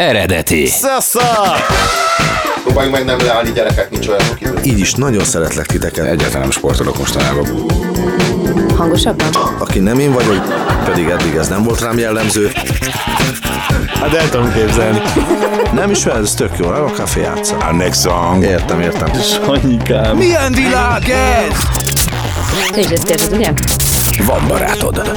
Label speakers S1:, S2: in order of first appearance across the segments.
S1: Eredeti.
S2: Szasza!
S3: Próbáljuk meg nem leállni gyerekek, nincs olyan idő.
S2: Így is nagyon szeretlek titeket.
S1: Egyáltalán nem sportolok mostanában.
S4: Hangosabban?
S2: Aki nem én vagyok, pedig eddig ez nem volt rám jellemző.
S5: Hát el tudom képzelni.
S2: Nem is ez tök jó, nem a kávé játsza.
S1: A next song.
S2: Értem, értem.
S5: Sanyikám.
S1: Milyen világ ez?
S4: Érzed, ugye?
S1: Van barátod.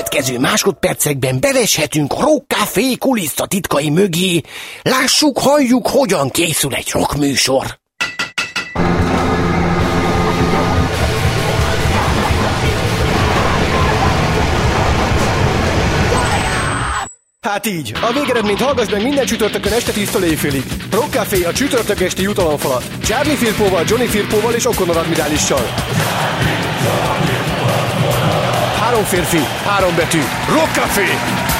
S6: Következő másodpercekben beleshetünk a Rock Café kuliszta titkai mögé. Lássuk, halljuk, hogyan készül egy rockműsor.
S5: Hát így, a végeredményt hallgass meg minden csütörtökön este 10 éjfélig. Rock Café a csütörtök esti jutalomfalat. Charlie Firpóval, Johnny Firpóval és O'Connor admirálissal. Három férfi, három betű. Rock Café!
S7: Am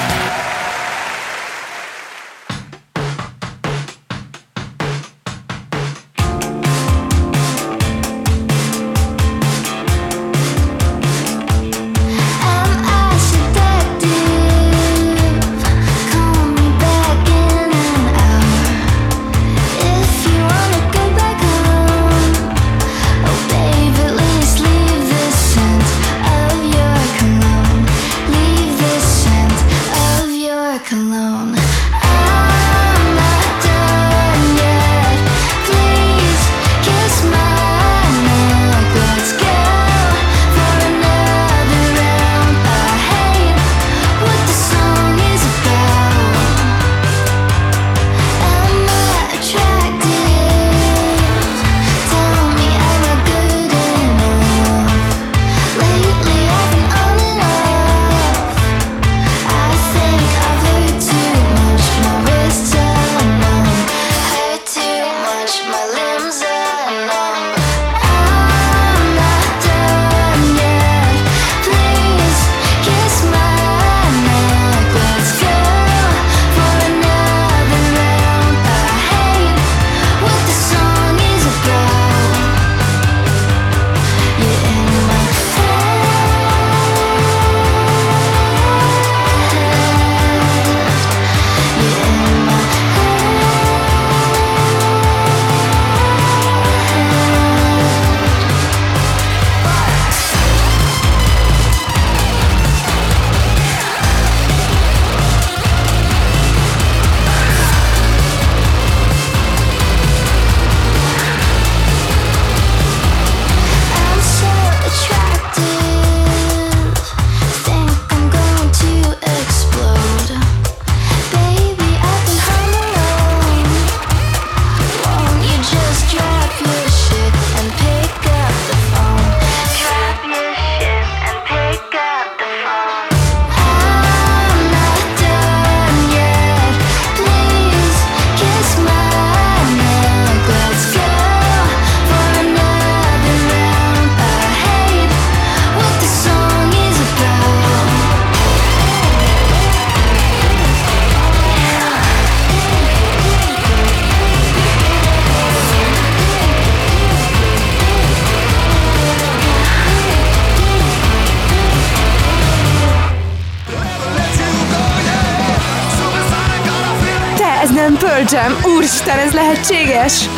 S8: úristen, ez lehetséges?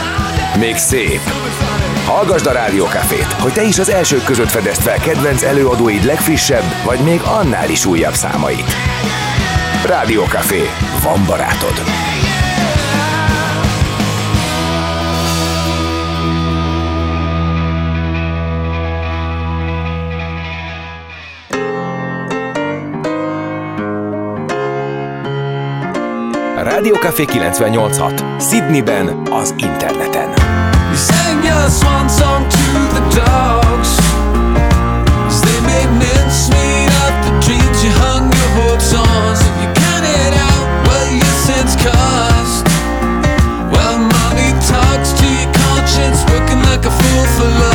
S9: Még szép. Hallgasd a Rádiókafét, hogy te is az elsők között fedezd fel kedvenc előadóid legfrissebb, vagy még annál is újabb számait. Rádiókafé. Van barátod. Rádiókafé 98.6. Sydneyben az interneten.
S10: Swan song to the dogs cost Well, money talks to your conscience Working like a fool for love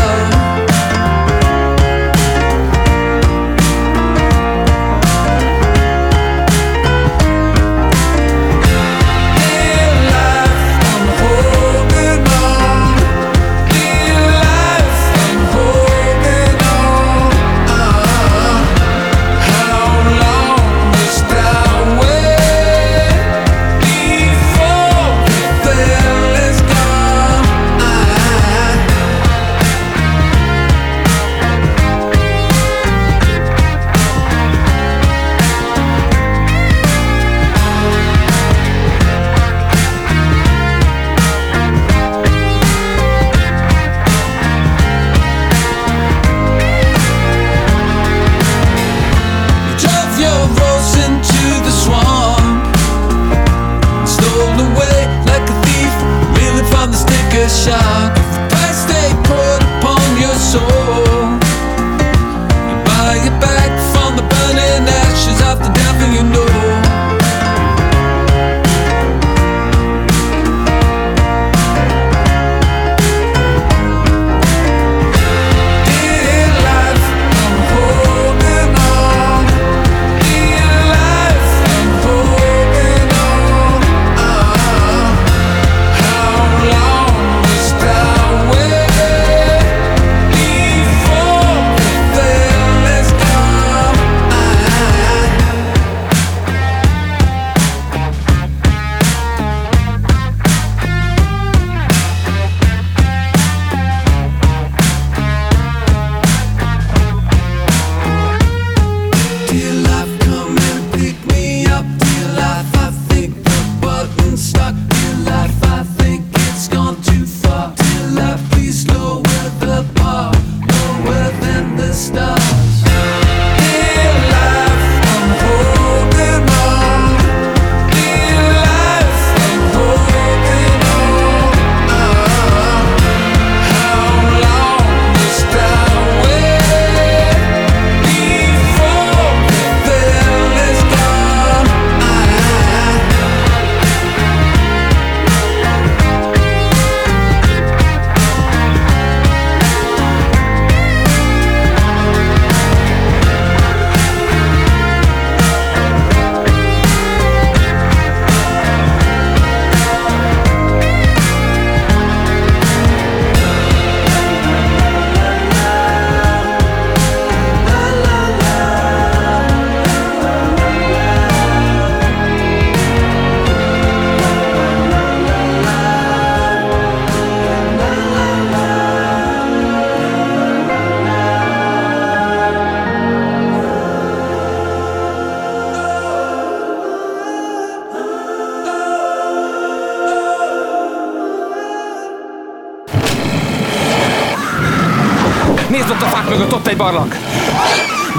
S11: Nézd ott a fák mögött, ott egy barlang!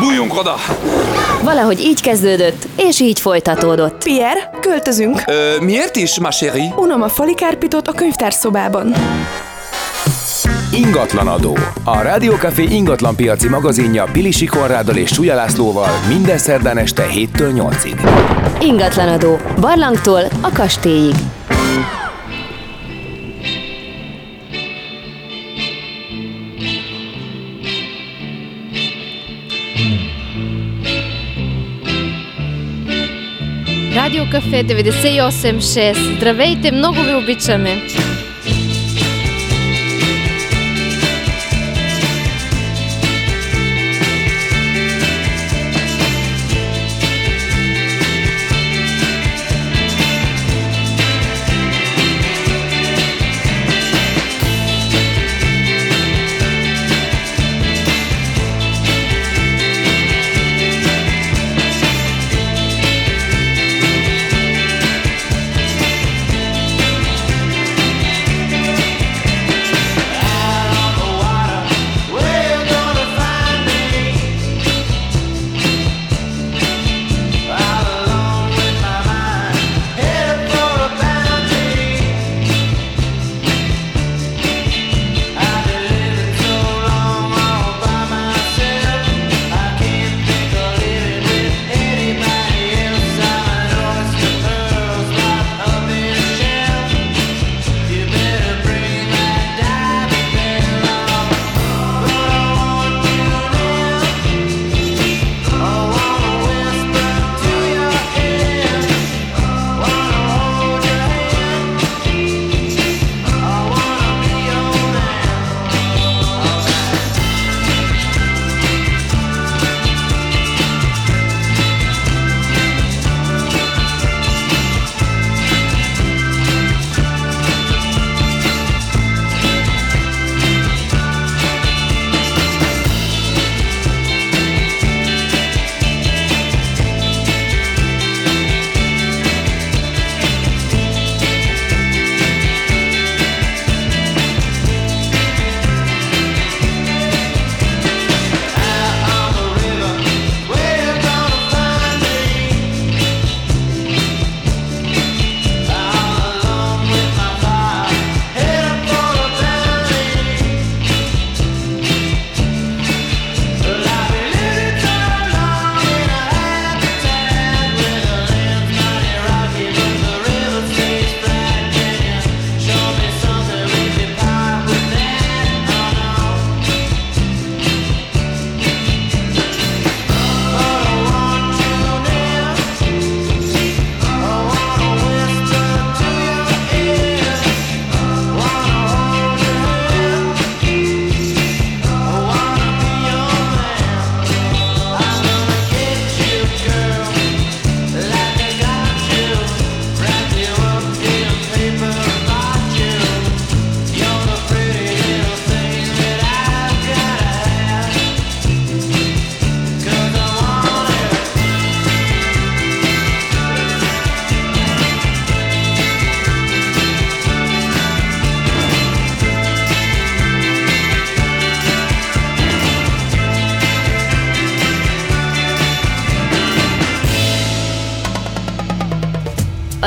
S11: Bújjunk oda!
S4: Valahogy így kezdődött, és így folytatódott.
S8: Pierre, költözünk.
S11: Ö, miért is, ma chérie?
S8: Unom a falikárpitot a könyvtárszobában.
S9: Ingatlanadó. A Rádiókafé ingatlanpiaci magazinja Pilisi Konráddal és Súlya Lászlóval minden szerdán este 7-től 8-ig.
S4: Ingatlanadó. Barlangtól a kastélyig.
S1: Радио Кафе 98.6. Здравейте, много ви обичаме.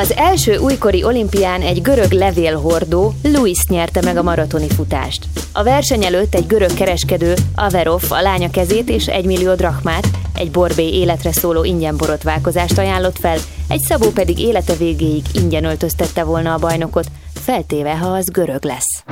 S12: Az első újkori olimpián egy görög levélhordó, Luis nyerte meg a maratoni futást. A verseny előtt egy görög kereskedő, Averov a lánya kezét és egy millió drachmát, egy borbé életre szóló ingyen borotválkozást ajánlott fel, egy szabó pedig élete végéig ingyen öltöztette volna a bajnokot, feltéve, ha az görög lesz.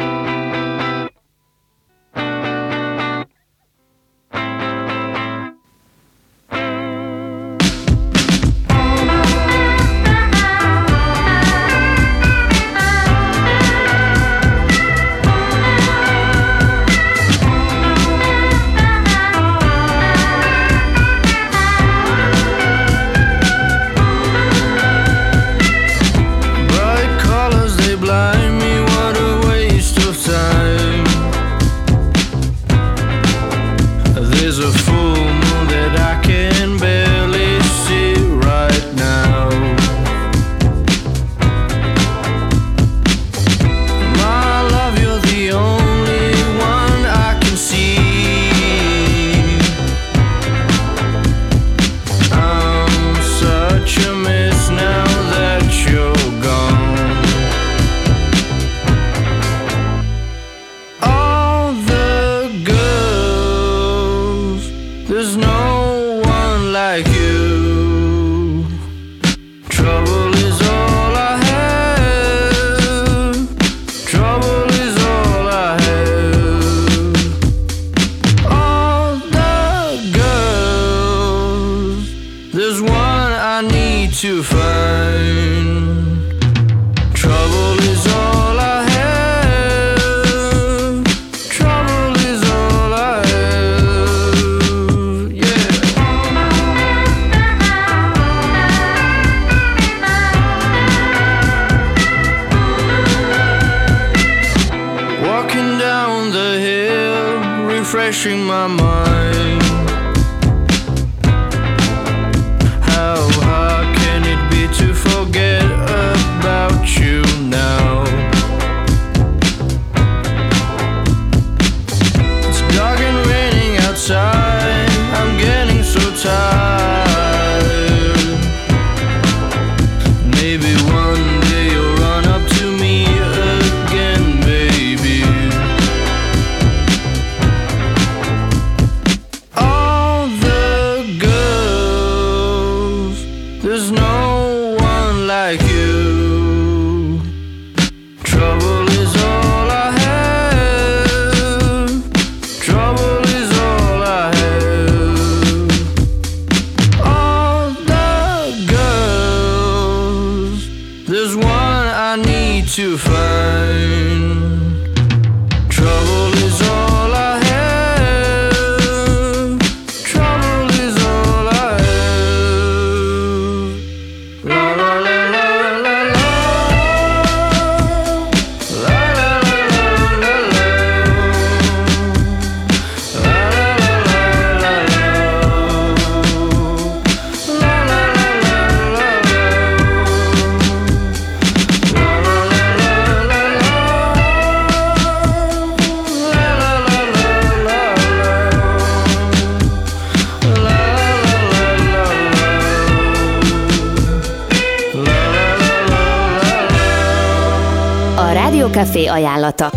S12: Rádiókafé ajánlata.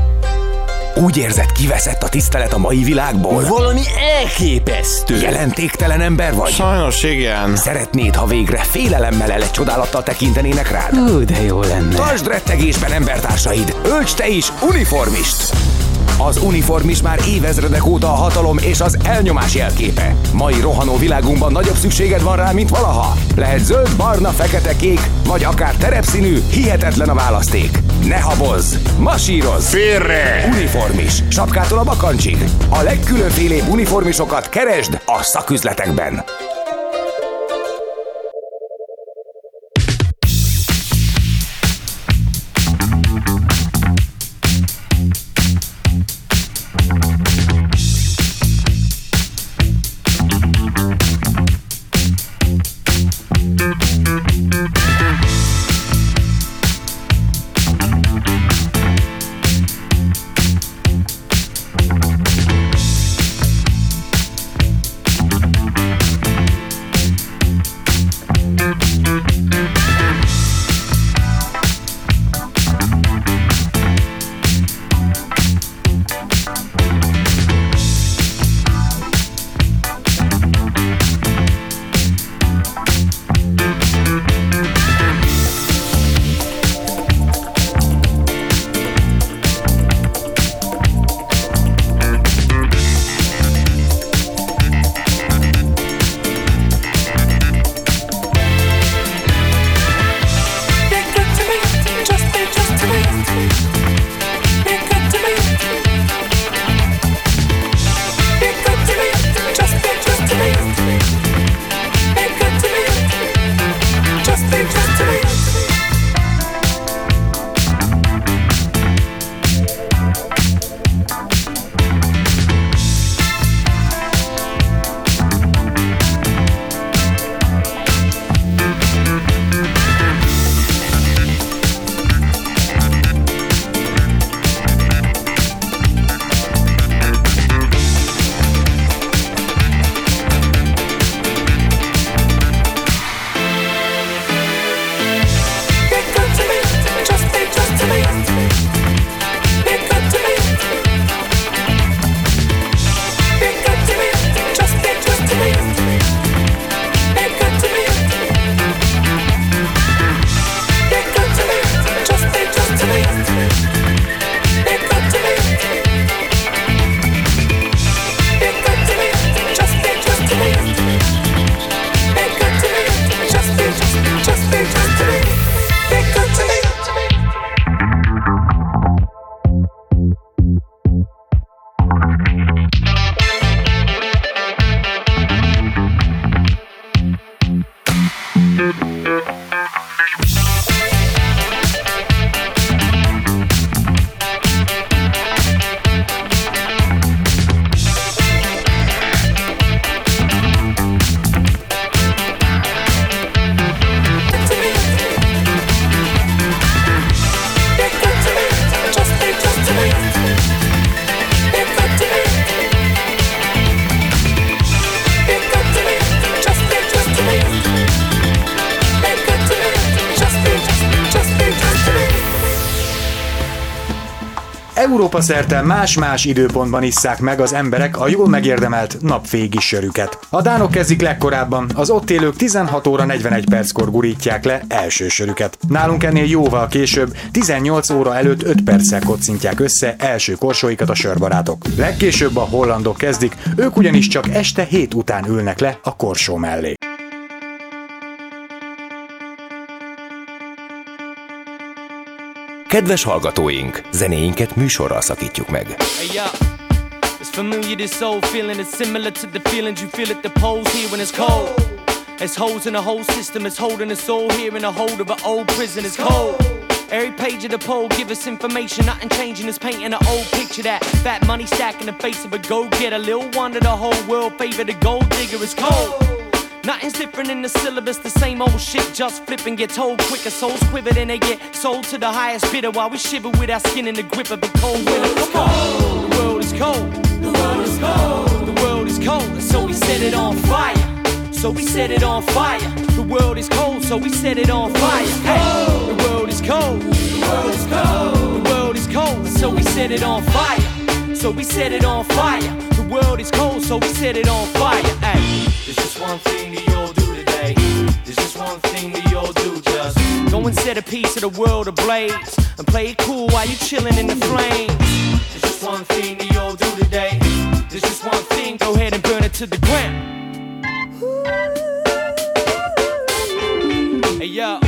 S9: Úgy érzed, kiveszett a tisztelet a mai világból?
S13: Valami elképesztő.
S9: Jelentéktelen ember vagy?
S14: Sajnos igen.
S9: Szeretnéd, ha végre félelemmel ele csodálattal tekintenének rád?
S13: Ú, de jó lenne.
S9: Tartsd rettegésben embertársaid! Ölts te is uniformist! Az uniformis már évezredek óta a hatalom és az elnyomás jelképe. Mai rohanó világunkban nagyobb szükséged van rá, mint valaha. Lehet zöld, barna, fekete, kék, vagy akár terepszínű, hihetetlen a választék. Ne habozz! Masírozz!
S14: Félre!
S9: Uniformis. Sapkától a bakancsig. A legkülönfélébb uniformisokat keresd a szaküzletekben.
S15: Európa szerte más-más időpontban isszák meg az emberek a jól megérdemelt napvégi sörüket. A dánok kezdik legkorábban, az ott élők 16 óra 41 perckor gurítják le első sörüket. Nálunk ennél jóval később, 18 óra előtt 5 perccel kocintják össze első korsóikat a sörbarátok. Legkésőbb a hollandok kezdik, ők ugyanis csak este 7 után ülnek le a korsó mellé.
S9: Kedves hallgatóink, zenéinket műsorral szakítjuk meg.
S16: Hey yo, it's familiar this old feeling. It's similar to the feelings you feel at the polls here when it's cold. It's holes in the whole system. It's holding us all here in a hold of an old prison. It's cold. Every page of the poll give us information. Nothing changing. It's painting an old picture that fat money stack in the face of a go getter. Little wonder the whole world favor the gold digger. It's cold. Nothing's different in the syllabus, the same old shit, just flip and get told quicker. Souls quiver, then they get sold to the highest bidder while we shiver with our skin in the grip of a cold winter. Come on, the world is cold. The world is cold. The world is cold, so we set it on fire. So we set it on fire. The world is cold, so we set it on fire. Hey, the world is cold. The world is cold. The world is cold, so we set it on fire. So we set it on fire. The world is cold, so we set it on fire. Hey, there's just one thing that you'll do today. There's just one thing that you'll do. Just go and set a piece of the world ablaze and play it cool while you're chilling in the flames. There's just one thing that you'll do today. There's just one thing. Go ahead and burn it to the ground. Hey yo,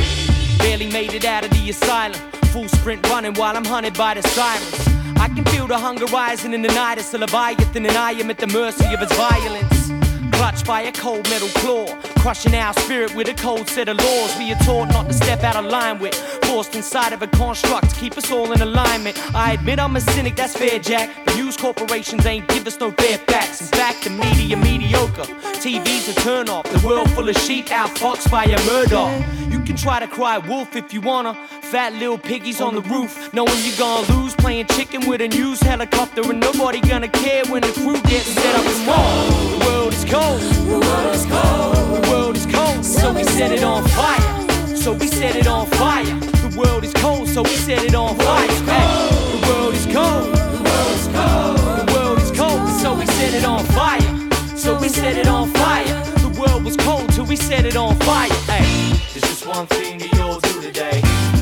S16: barely made it out of the asylum. Full sprint running while I'm hunted by the sirens. I can feel the hunger rising in the night. It's a leviathan, and I am at the mercy of its violence. Clutched by a cold metal claw, crushing our spirit with a cold set of laws. We are taught not to step out of line with, forced inside of a construct to keep us all in alignment. I admit I'm a cynic, that's fair, Jack. The news corporations ain't give us no fair facts. In fact, the media mediocre. TV's a turn off. The world full of sheep outfoxed by a murder. You can try to cry wolf if you wanna. Fat little piggies on the roof, knowing you're gonna lose. Playing chicken with a news helicopter, and nobody gonna care when the crew gets set up and more. The world is cold. The world is cold. The world is cold. So we set it on fire. So we set it on fire. The world is cold, so we set it on fire. Hey, the world is cold. The world is cold. The world is cold, so we set it on fire. So we set it on fire. The world was cold till we set it on fire. Hey, there's just one thing that you'll do today.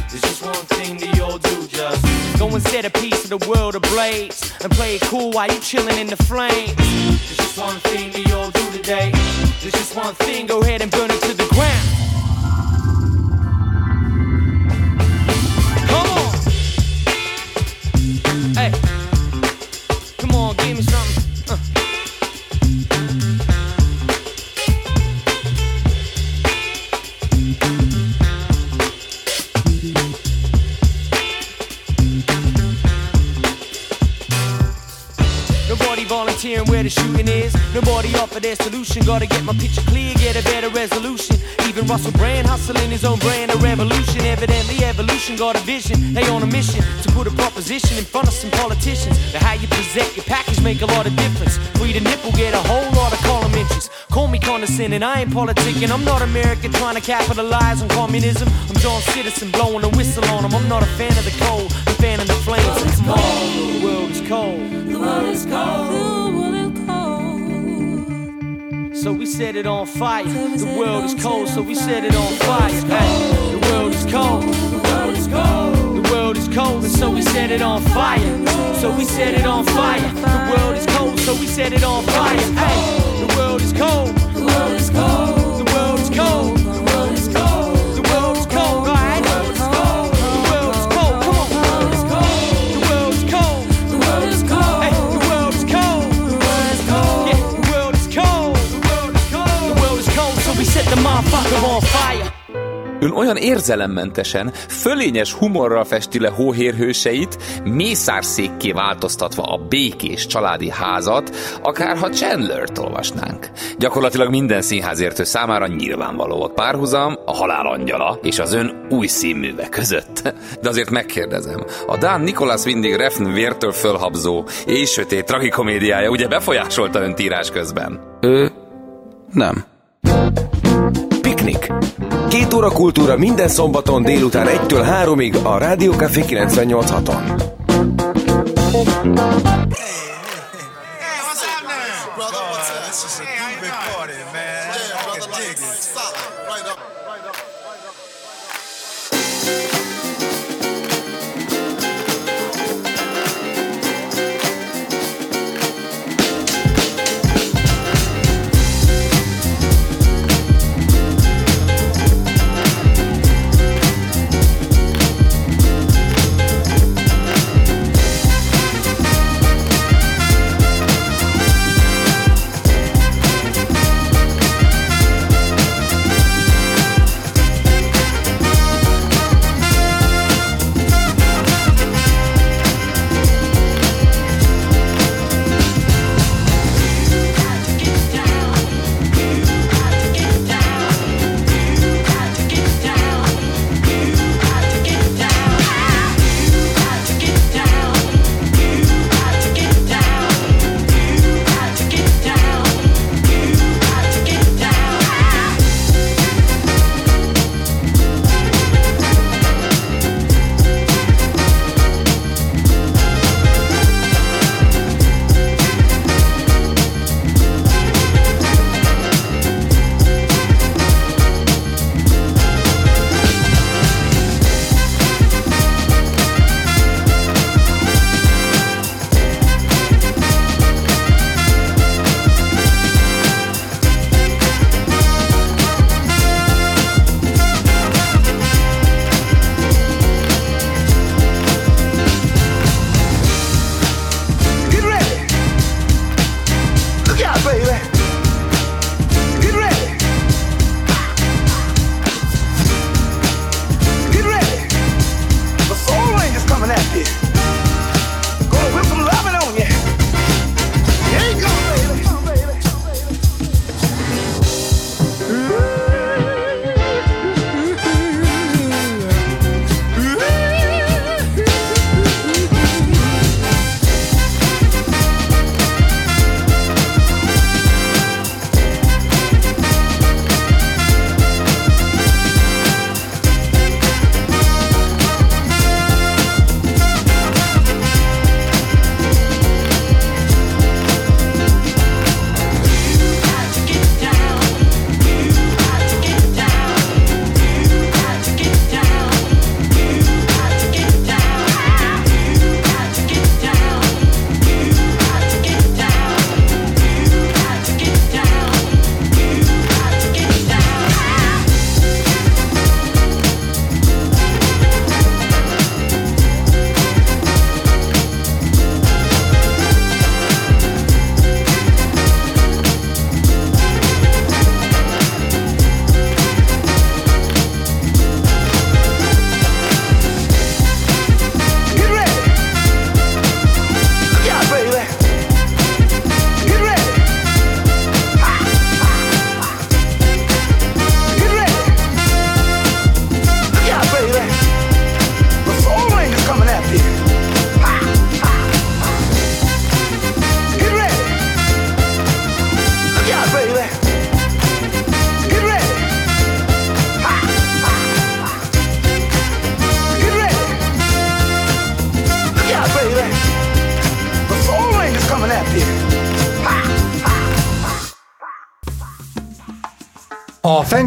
S16: There's just one thing that you'll do, just go and set a piece of the world ablaze and play it cool while you chilling in the flames. There's just one thing that you'll do today. There's just one thing, go ahead and burn it to the ground. Volunteering where the shooting is. Nobody offer their solution. Gotta get my picture clear, get a better resolution. Even Russell Brand hustling his own brand of revolution. Evidently, evolution got a vision. They on a mission to put a proposition in front of some politicians. But how you present your package make a lot of difference. Free the nipple, get a whole lot of column inches. Call me condescending, I ain't politicking. I'm not American trying to capitalize on communism. I'm John Citizen blowing a whistle on them. I'm not a fan of the cold, I'm a fan of the flames. The world is cold. The world is cold. The world is cold. So we set it on fire. The world is cold, so we set it on fire. Hey, the world is cold. The world is cold. The world is cold, and so we set it on fire. So we set it on fire. The world is cold, so we set it on fire. Hey, the world is cold. The world is cold. The world is cold.
S17: Ön olyan érzelemmentesen, fölényes humorral festi le hóhérhőseit, mészárszékké változtatva a békés családi házat, akárha Chandler-t olvasnánk. Gyakorlatilag minden színházértő számára nyilvánvaló a párhuzam, a halál angyala és az ön új színműve között. De azért megkérdezem, a Dán Nicholas Windig Refn vértől fölhabzó és sötét tragikomédiája ugye befolyásolta önt írás közben?
S2: Ő... nem.
S9: Piknik. Két óra kultúra minden szombaton délután 1-től 3-ig a Rádió Café 98.6-on.
S18: Get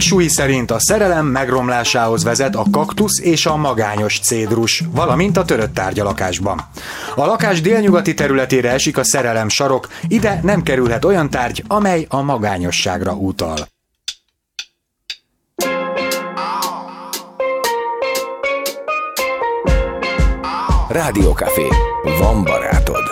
S15: Shui szerint a szerelem megromlásához vezet a kaktusz és a magányos cédrus, valamint a törött tárgy a lakásban. A lakás délnyugati területére esik a szerelem sarok, ide nem kerülhet olyan tárgy, amely a magányosságra utal.
S9: Rádiókafé. Van barátod.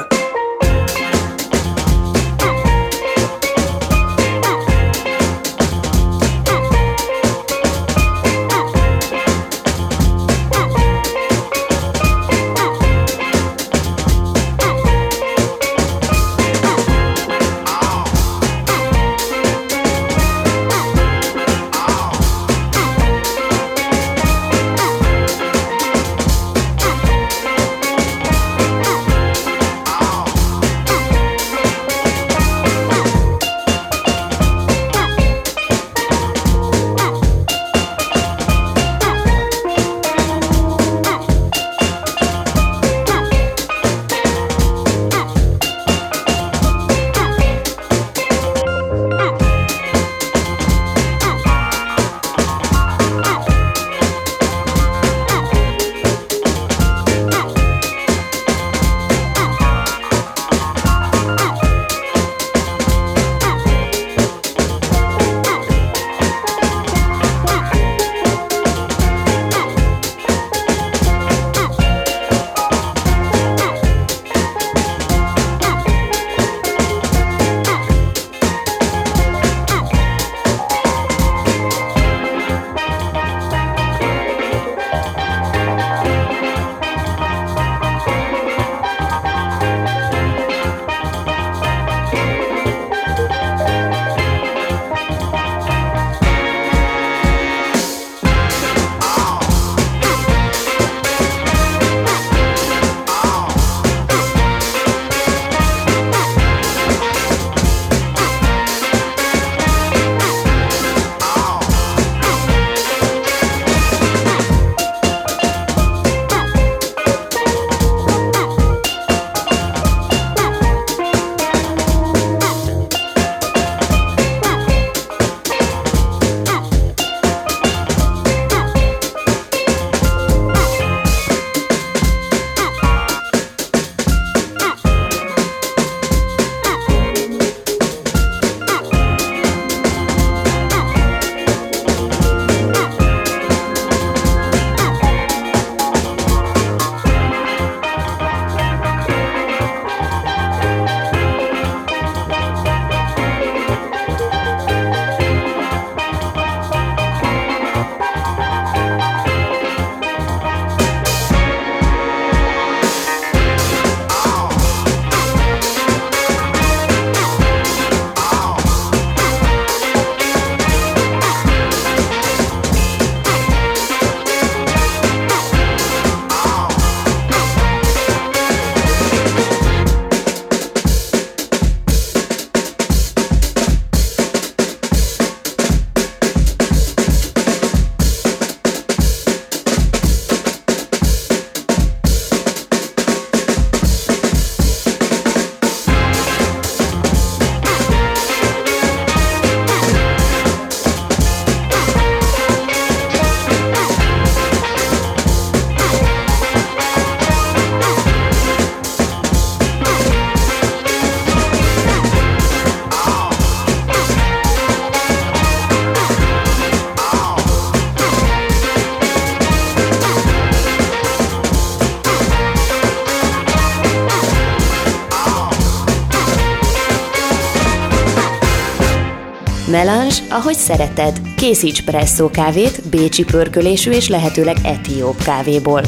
S4: Melange, ahogy szereted. Készíts presszó kávét, bécsi pörkölésű és lehetőleg etióp kávéból.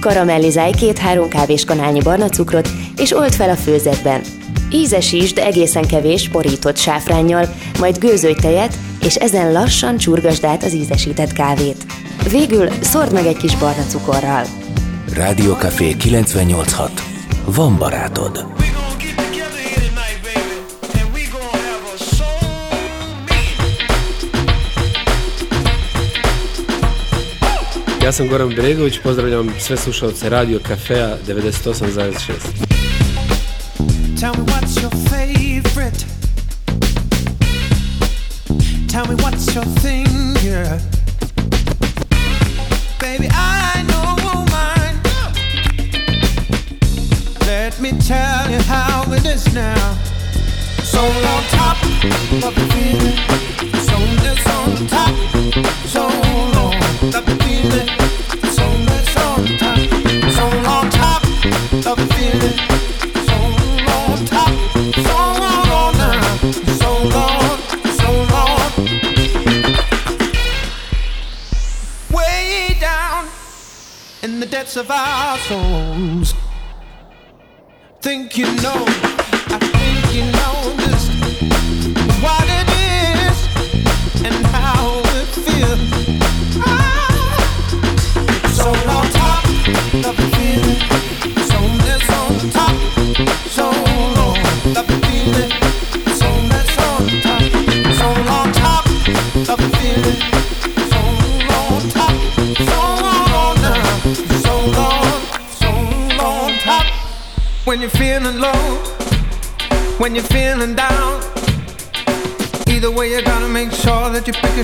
S4: Karamellizálj két-három kávéskanálnyi barna cukrot, és old fel a főzetben. Ízesítsd egészen kevés porított sáfránnyal, majd gőzölj tejet, és ezen lassan csurgasd át az ízesített kávét. Végül szórd meg egy kis barna cukorral.
S9: Rádiókafé 986. Van barátod.
S19: Ja sam Goran Bregović, pozdravljam sve slušalce Radio Cafea 98,6.
S20: Tell me what's your favorite. Tell me what's your thing,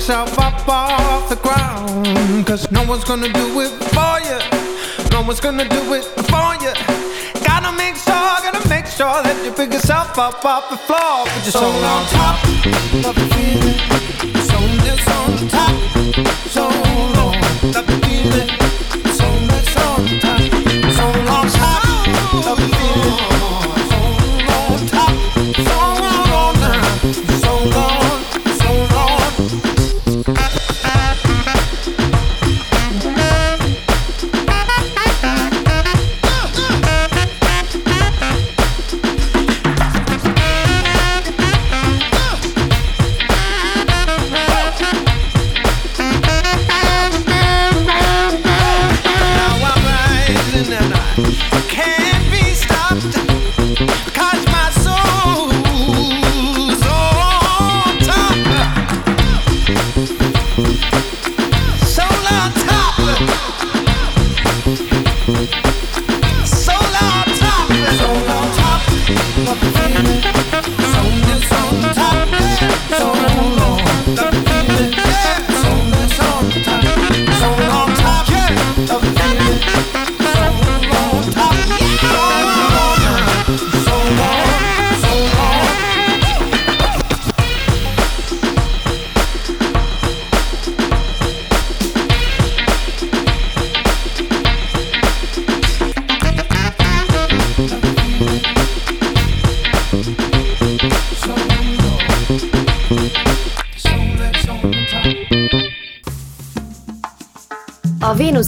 S20: yourself up off the ground. Cause no one's gonna do it for you. No one's gonna do it for you. Gotta make sure, gotta make sure that you pick yourself up off the floor. Put your soul on top of the feeling. So that's on top. So long of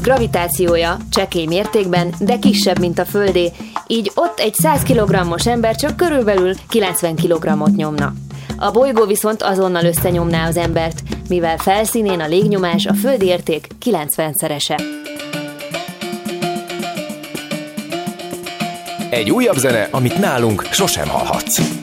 S4: gravitációja csekély mértékben, de kisebb, mint a Földé, így ott egy 100 kg-os ember csak körülbelül 90 kg-ot nyomna. A bolygó viszont azonnal összenyomná az embert, mivel felszínén a légnyomás a földi érték 90-szerese.
S9: Egy újabb zene, amit nálunk sosem hallhatsz.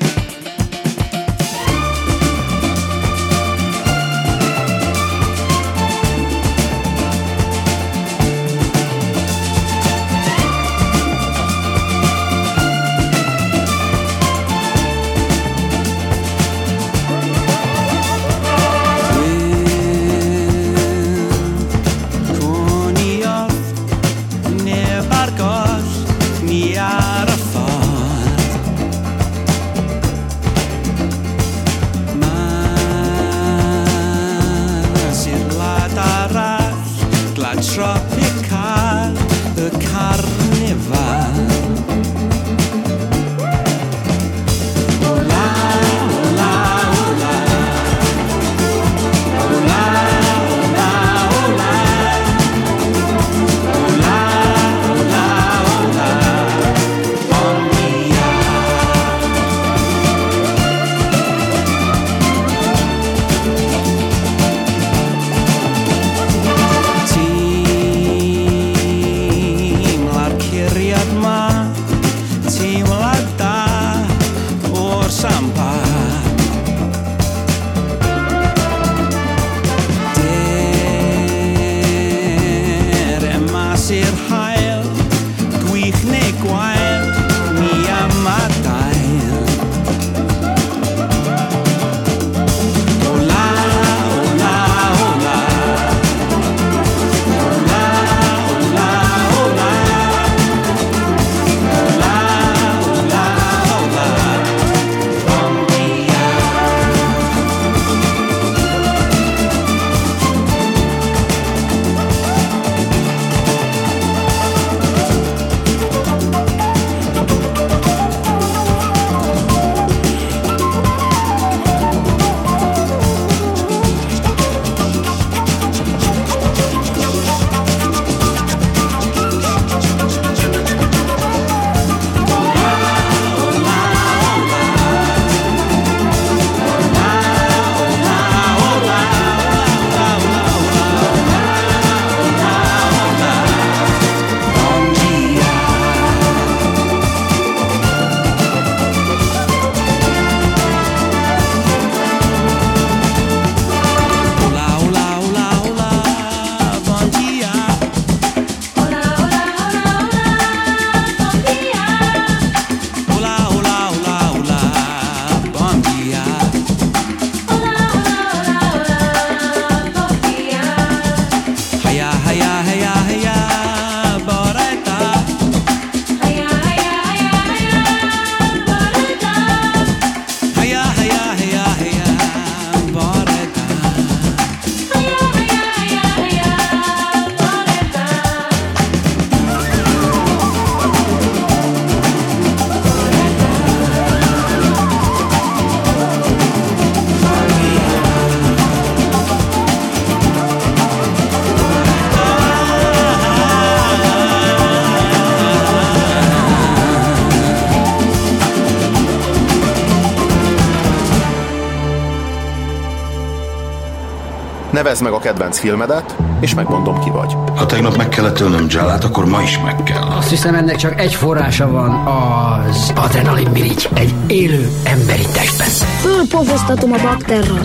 S3: Nevezd meg a kedvenc filmedet, és megmondom ki vagy.
S21: Ha tegnap meg kellett ölnöm Jálát, akkor ma is meg kell.
S5: Azt hiszem ennek csak egy forrása van, az adrenalin mirigy egy élő emberi testben.
S7: Fölpofoztatom a bakterral.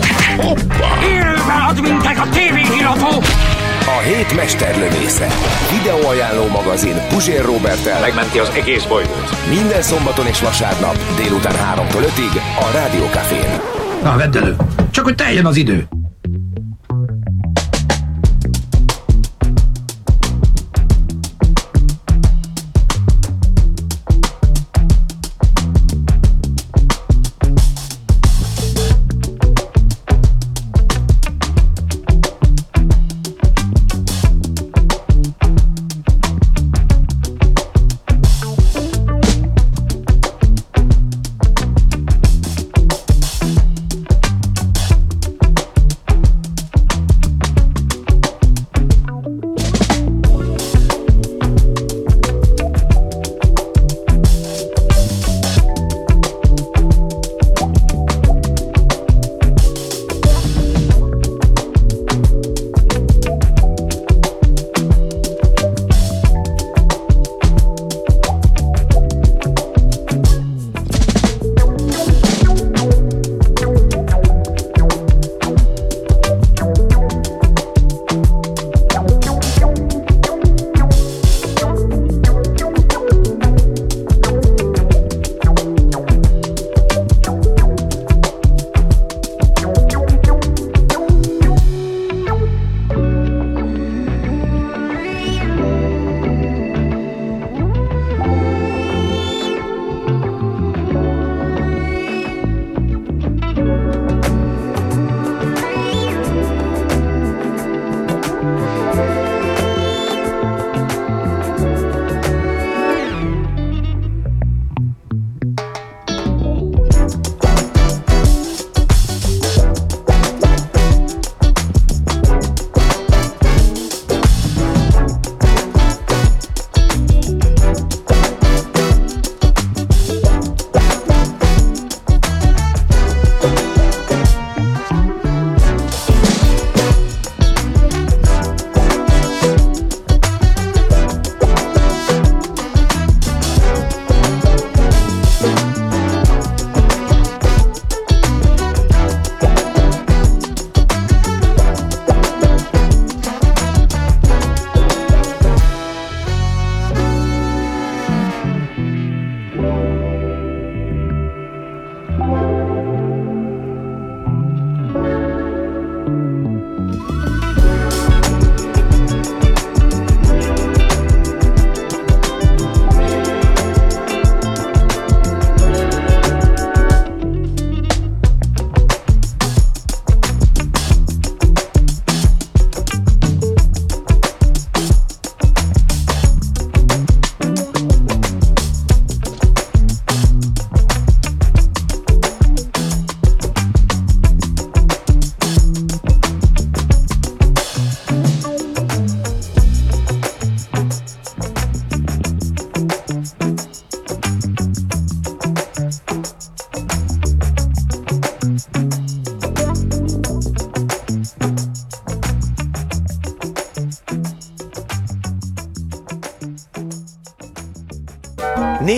S5: Élőben ad minket a tévéhírató!
S9: A hét mesterlövésze. Videóajánló magazin Puzsér Robertel megmenti az egész bolygót. Minden szombaton és vasárnap délután 3-tól 5-ig a Rádiókafén.
S5: Na, vedd elő. Csak hogy teljen az idő.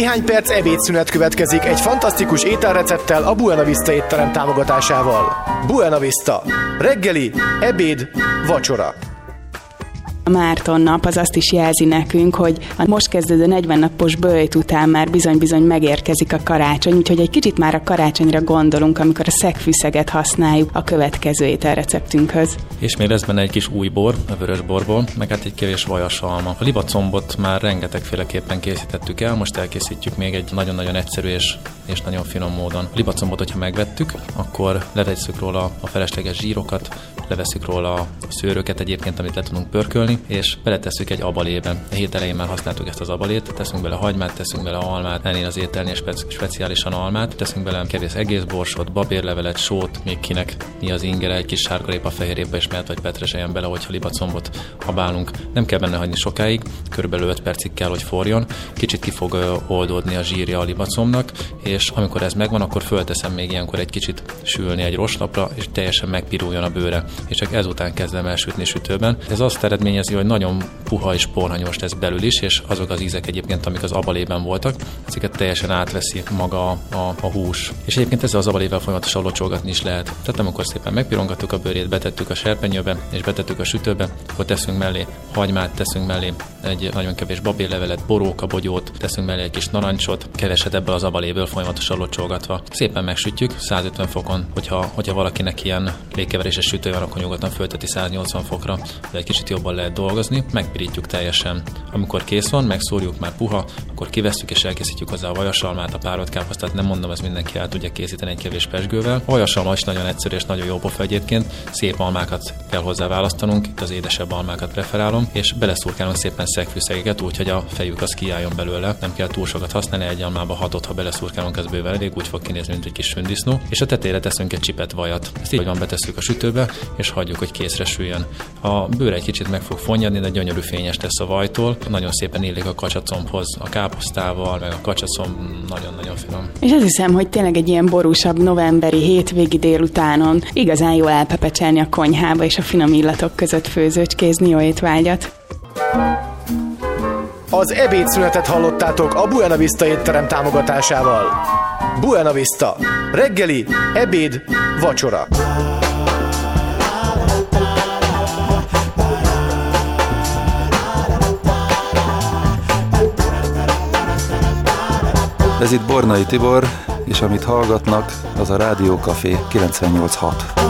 S22: Néhány perc ebédszünet következik egy fantasztikus ételrecepttel a Buena Vista étterem támogatásával. Buena Vista. Reggeli, ebéd, vacsora.
S23: A Márton nap az azt is jelzi nekünk, hogy a most kezdődő 40 napos bőjt után már bizony-bizony megérkezik a karácsony, úgyhogy egy kicsit már a karácsonyra gondolunk, amikor a szegfűszeget használjuk a következő ételreceptünkhöz.
S24: És még lesz benne egy kis új bor, a vörös borból, meg hát egy kevés vajas alma. A libacombot már rengetegféleképpen készítettük el, most elkészítjük még egy nagyon-nagyon egyszerű és, és nagyon finom módon. A libacombot, hogyha megvettük, akkor levesszük róla a felesleges zsírokat, leveszük róla szőröket egyébként, amit le tudunk pörkölni, és beletesszük egy abalébe. A hét elején már használtuk ezt az abalét, teszünk bele hagymát, teszünk bele almát, ennél az ételnél speci- speciálisan almát, teszünk bele kevés egész borsot, babérlevelet, sót, még kinek mi az ingere, egy kis sárgarépa, fehérjépa és mert vagy petrezselyen bele, hogyha libacombot abálunk. Nem kell benne hagyni sokáig, körülbelül 5 percig kell, hogy forjon. Kicsit ki fog oldódni a zsírja a libacombnak, és amikor ez megvan, akkor fölteszem még ilyenkor egy kicsit sülni egy roslapra, és teljesen megpiruljon a bőre. és csak ezután kezdem el sütni sütőben. Ez azt eredményezi, hogy nagyon puha és porhanyos lesz belül is, és azok az ízek egyébként, amik az abalében voltak, ezeket teljesen átveszi maga a, a, hús. És egyébként ezzel az abalével folyamatosan locsolgatni is lehet. Tehát amikor szépen megpirongattuk a bőrét, betettük a serpenyőbe, és betettük a sütőbe, akkor teszünk mellé hagymát, teszünk mellé egy nagyon kevés babérlevelet, borókabogyót, teszünk mellé egy kis narancsot, keveset ebből az abaléből folyamatosan locsolgatva. Szépen megsütjük 150 fokon, hogyha, hogyha valakinek ilyen légkeveréses sütő van, akkor nyugodtan fölteti 180 fokra, de egy kicsit jobban lehet dolgozni, megpirítjuk teljesen. Amikor kész van, megszórjuk már puha, akkor kivesztjük és elkészítjük hozzá a vajasalmát, a párolt káposztát, nem mondom, ez mindenki el tudja készíteni egy kevés pesgővel. A vajasalma is nagyon egyszerű és nagyon jó pofa egyébként, szép almákat kell hozzá választanunk, itt az édesebb almákat preferálom, és beleszurkálunk szépen szegfűszegeket, úgyhogy a fejük az kiálljon belőle, nem kell túl sokat használni, egy almába hatot, ha beleszurkálunk, ez bőven elég, úgy fog kinézni, mint egy kis sündisznó, és a tetejére teszünk egy csipet vajat. Ezt így van, betesszük a sütőbe, és hagyjuk, hogy készre süljön. A bőr egy kicsit meg fog fonnyadni, de gyönyörű fényes lesz a vajtól. Nagyon szépen illik a kacsacombhoz, a káposztával, meg a kacsacomb nagyon-nagyon finom.
S23: És azt hiszem, hogy tényleg egy ilyen borúsabb novemberi hétvégi délutánon igazán jól elpepecselni a konyhába és a finom illatok között főzőcskézni jó étvágyat.
S5: Az ebédszünetet hallottátok a Buena Vista étterem támogatásával. Buena Vista. Reggeli, ebéd, vacsora.
S20: Ez itt Bornai Tibor, és amit hallgatnak, az a Rádió Café 98.6.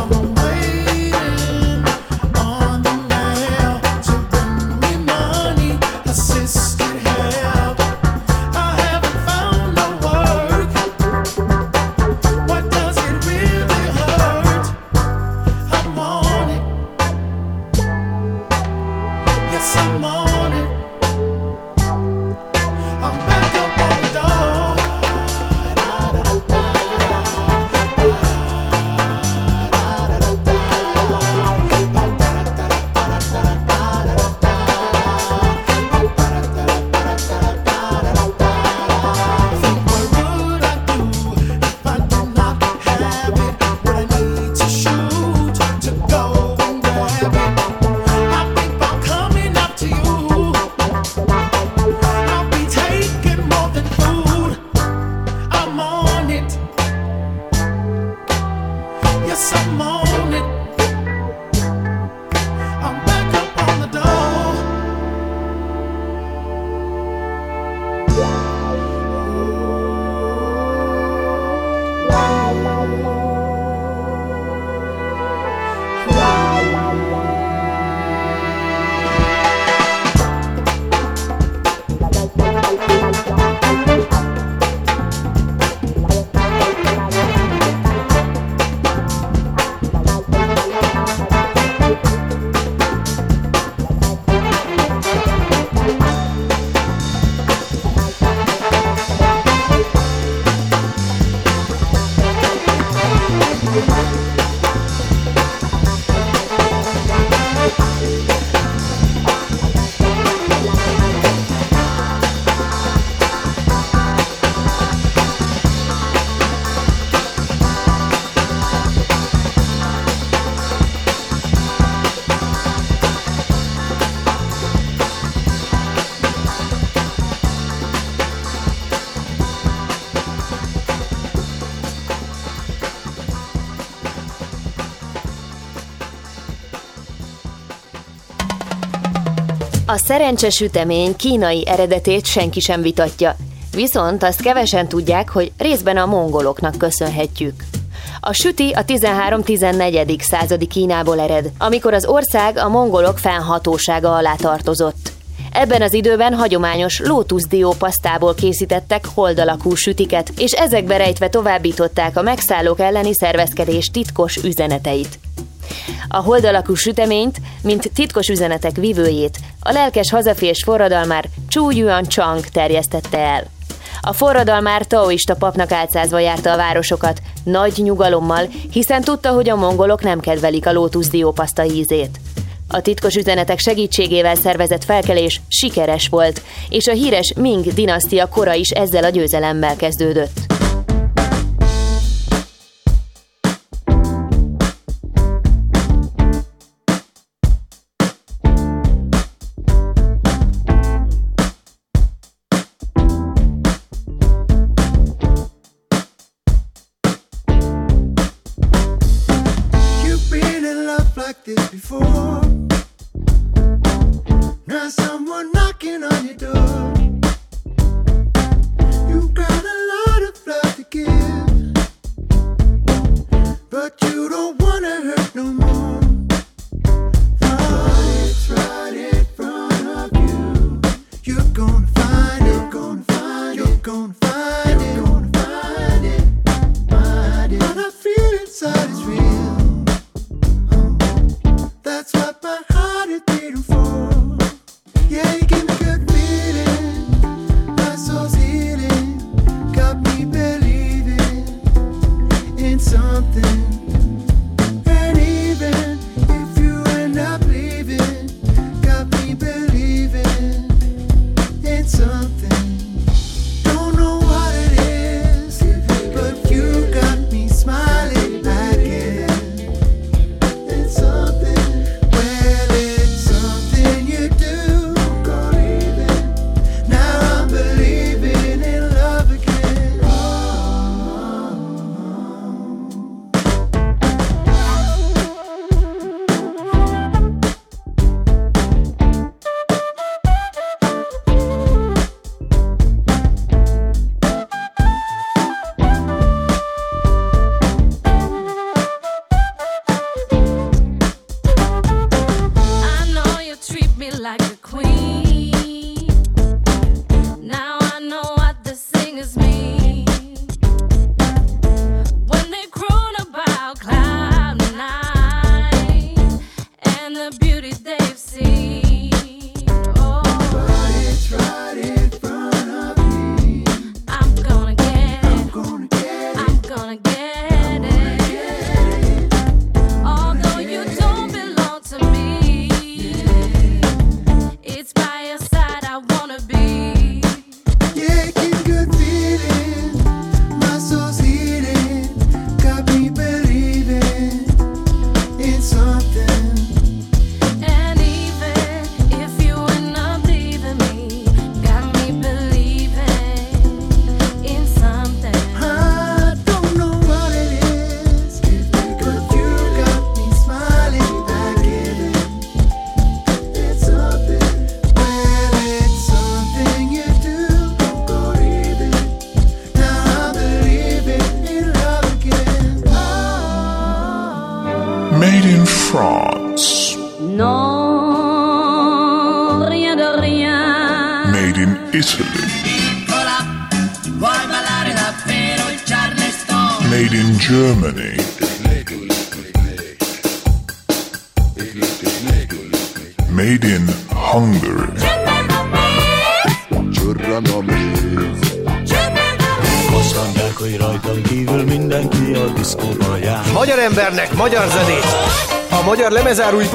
S4: szerencse sütemény kínai eredetét senki sem vitatja, viszont azt kevesen tudják, hogy részben a mongoloknak köszönhetjük. A süti a 13-14. századi Kínából ered, amikor az ország a mongolok fennhatósága alá tartozott. Ebben az időben hagyományos lótuszdiópasztából készítettek holdalakú sütiket, és ezekbe rejtve továbbították a megszállók elleni szervezkedés titkos üzeneteit. A holdalakú süteményt, mint titkos üzenetek vívőjét, a lelkes hazafés forradalmár Chu Yuan Chang terjesztette el. A forradalmár taoista papnak álcázva járta a városokat, nagy nyugalommal, hiszen tudta, hogy a mongolok nem kedvelik a lótuszdiópaszta ízét. A titkos üzenetek segítségével szervezett felkelés sikeres volt, és a híres Ming dinasztia kora is ezzel a győzelemmel kezdődött.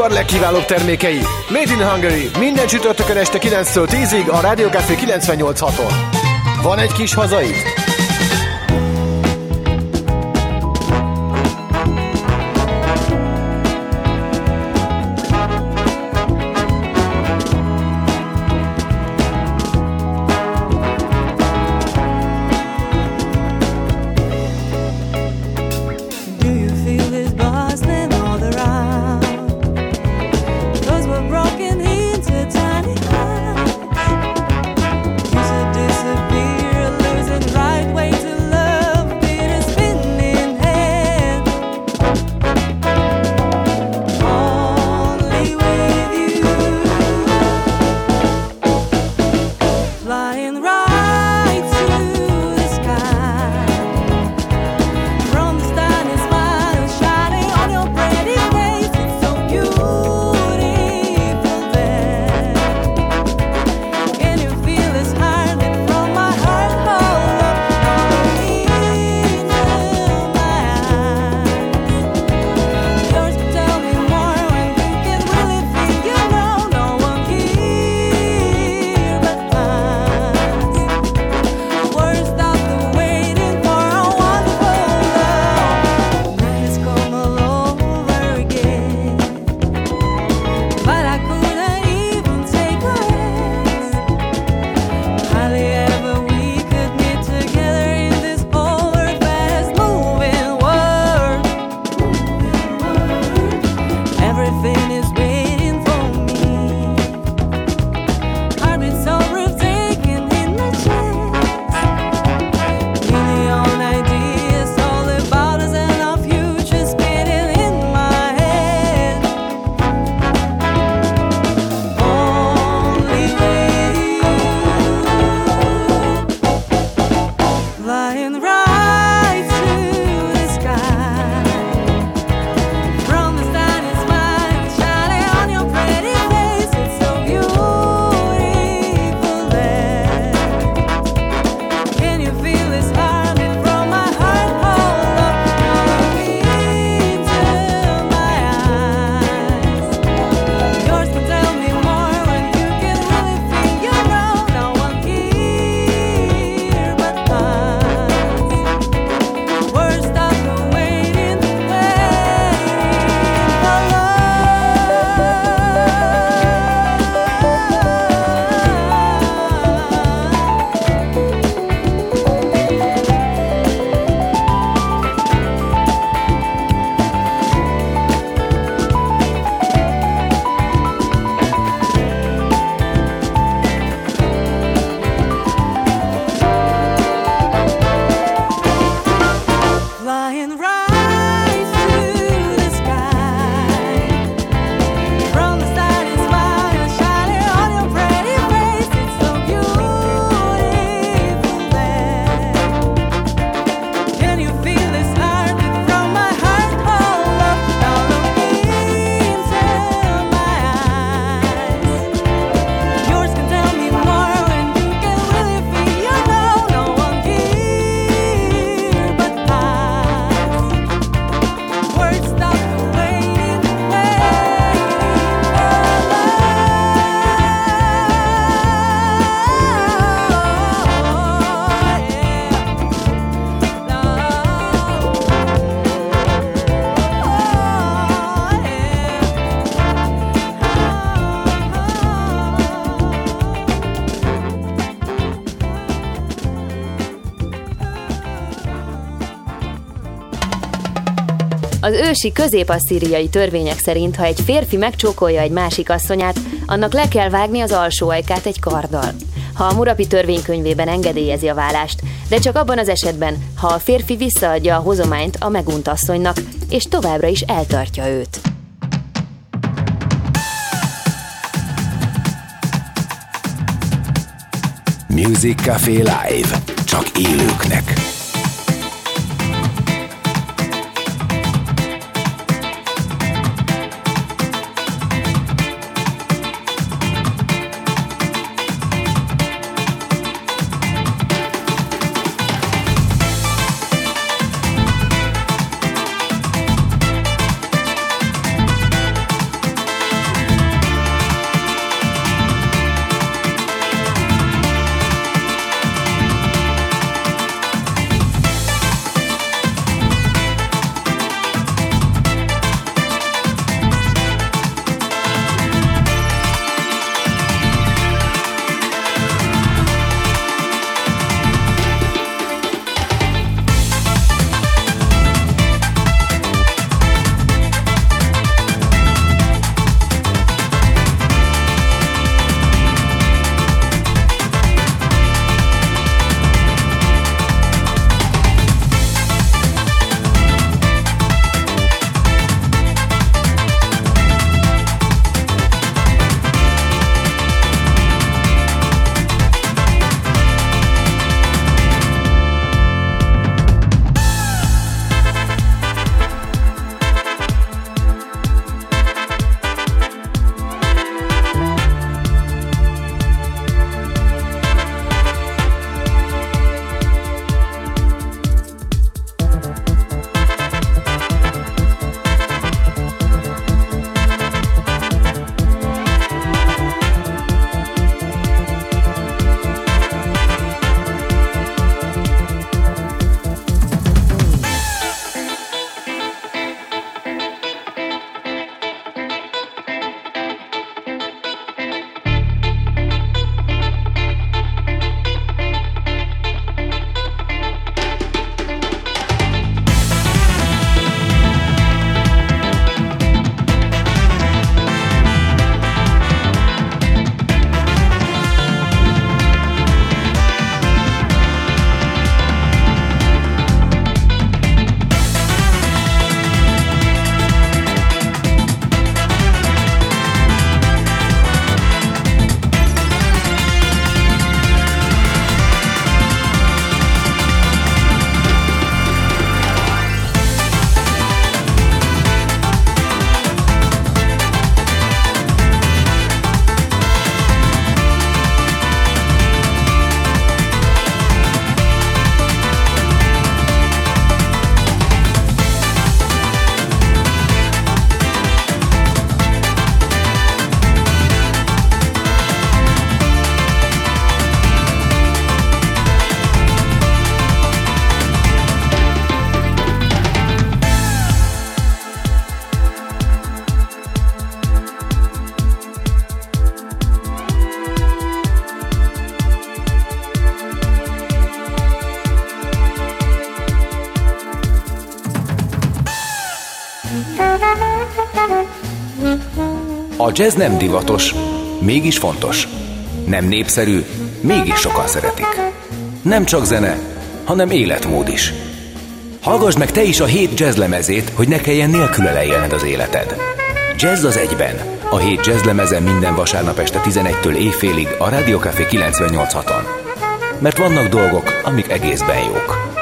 S22: ipar legkiválóbb termékei. Made in Hungary. Minden csütörtökön este 9-től 10-ig a Rádiókafé 98.6-on. Van egy kis hazait?
S4: ősi középasszíriai törvények szerint, ha egy férfi megcsókolja egy másik asszonyát, annak le kell vágni az alsó ajkát egy karddal. Ha a Murapi törvénykönyvében engedélyezi a vállást, de csak abban az esetben, ha a férfi visszaadja a hozományt a megunt asszonynak, és továbbra is eltartja őt.
S25: Music Café Live. Csak élőknek. Jazz nem divatos, mégis fontos. Nem népszerű, mégis sokan szeretik. Nem csak zene, hanem életmód is. Hallgass meg te is a hét jazz lemezét, hogy ne kelljen nélküle leélned az életed. Jazz az egyben. A hét jazz lemezen minden vasárnap este 11-től éjfélig a Rádió Café 98.6-on. Mert vannak dolgok, amik egészben jók.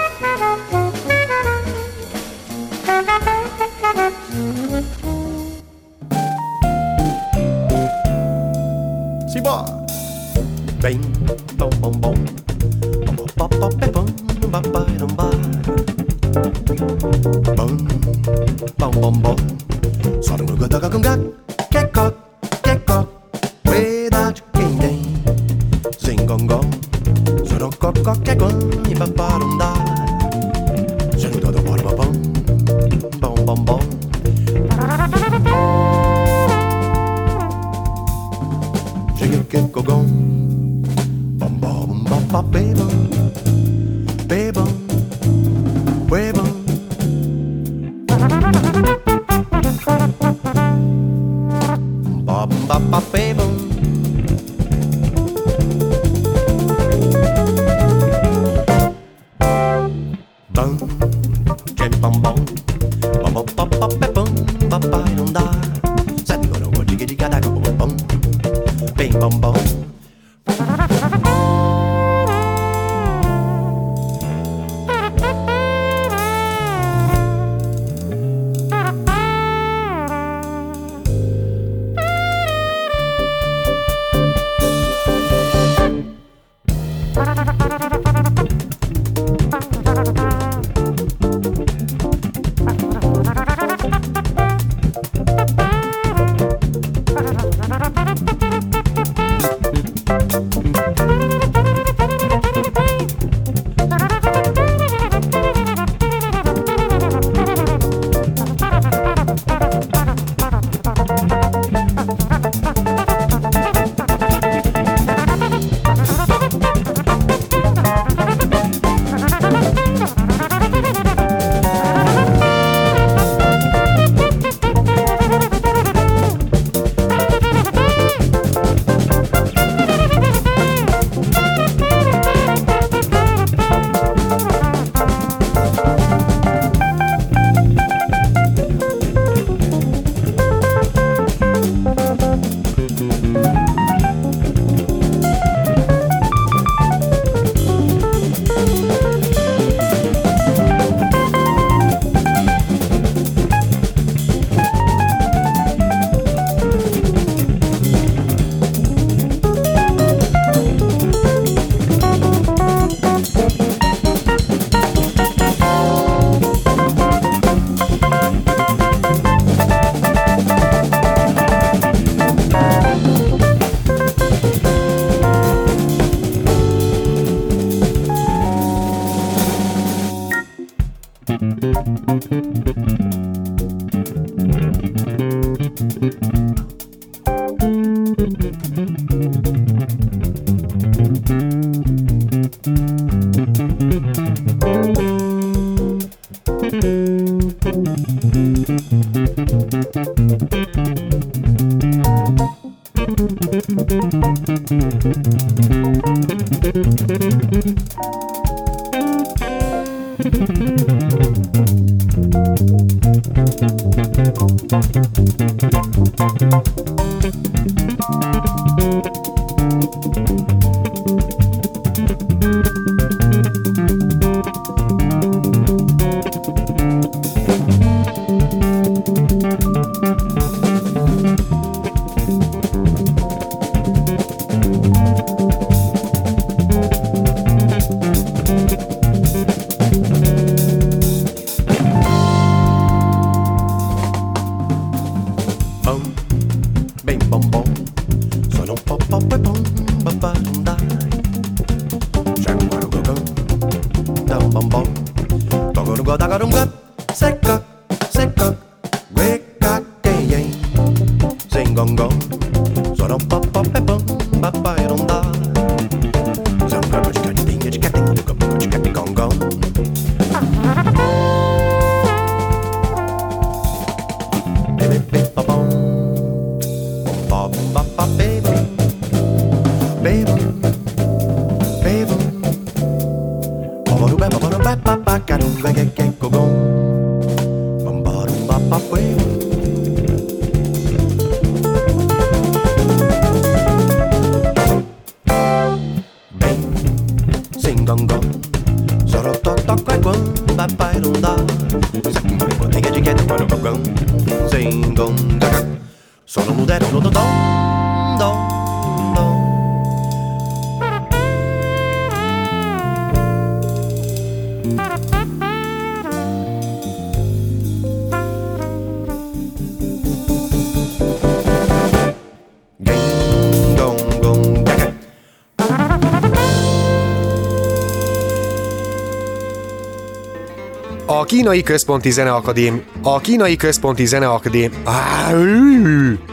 S15: A Kínai Központi Zeneakadém... A Kínai Központi Zeneakadém...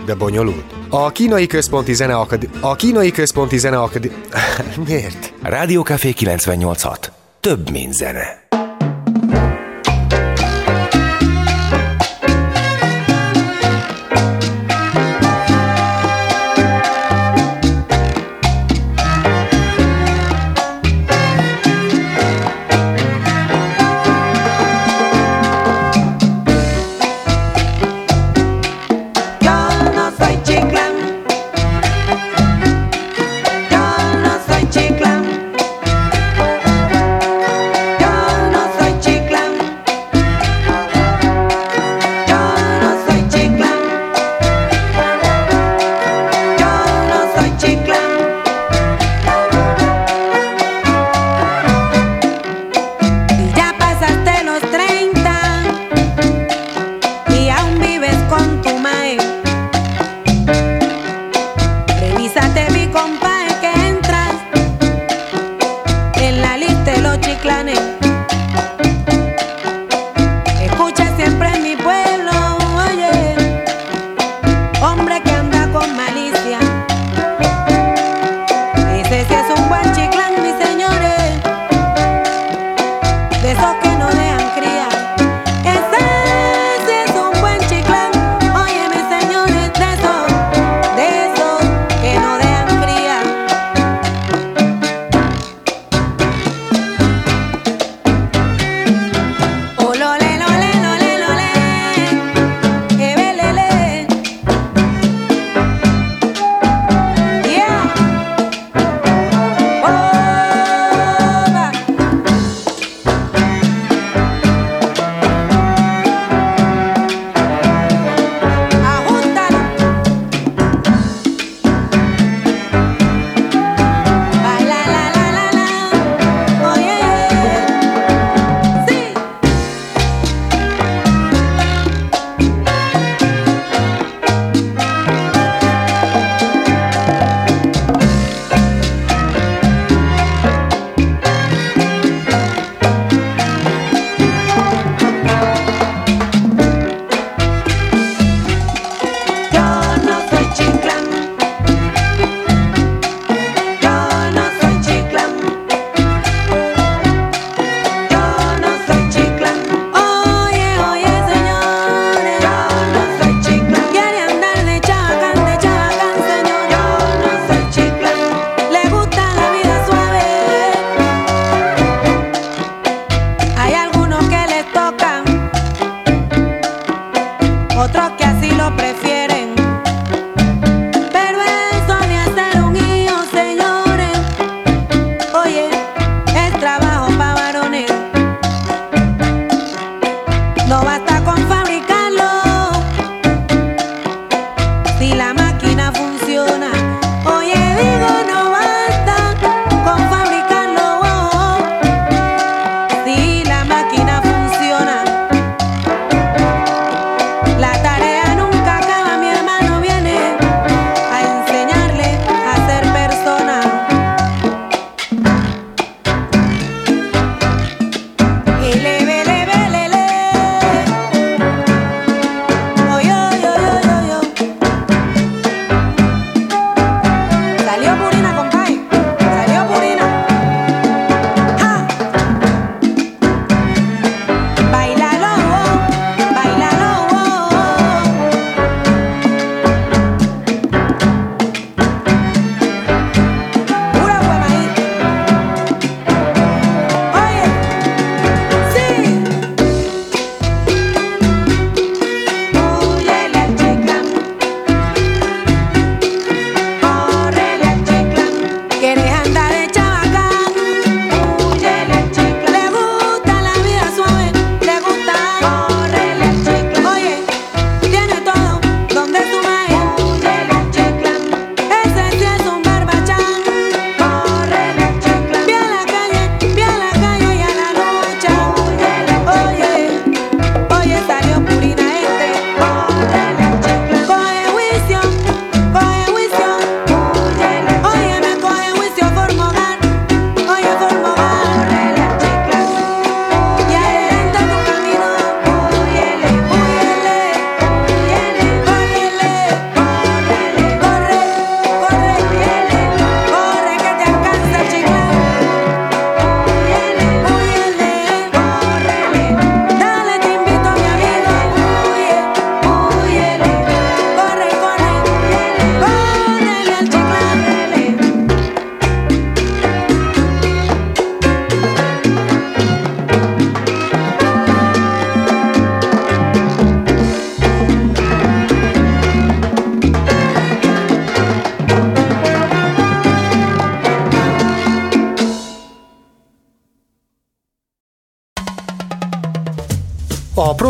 S15: De bonyolult. A Kínai Központi Zeneakadém... A Kínai Központi Zeneakadém... Miért?
S26: Rádiókafé 98.6. Több, mint zene.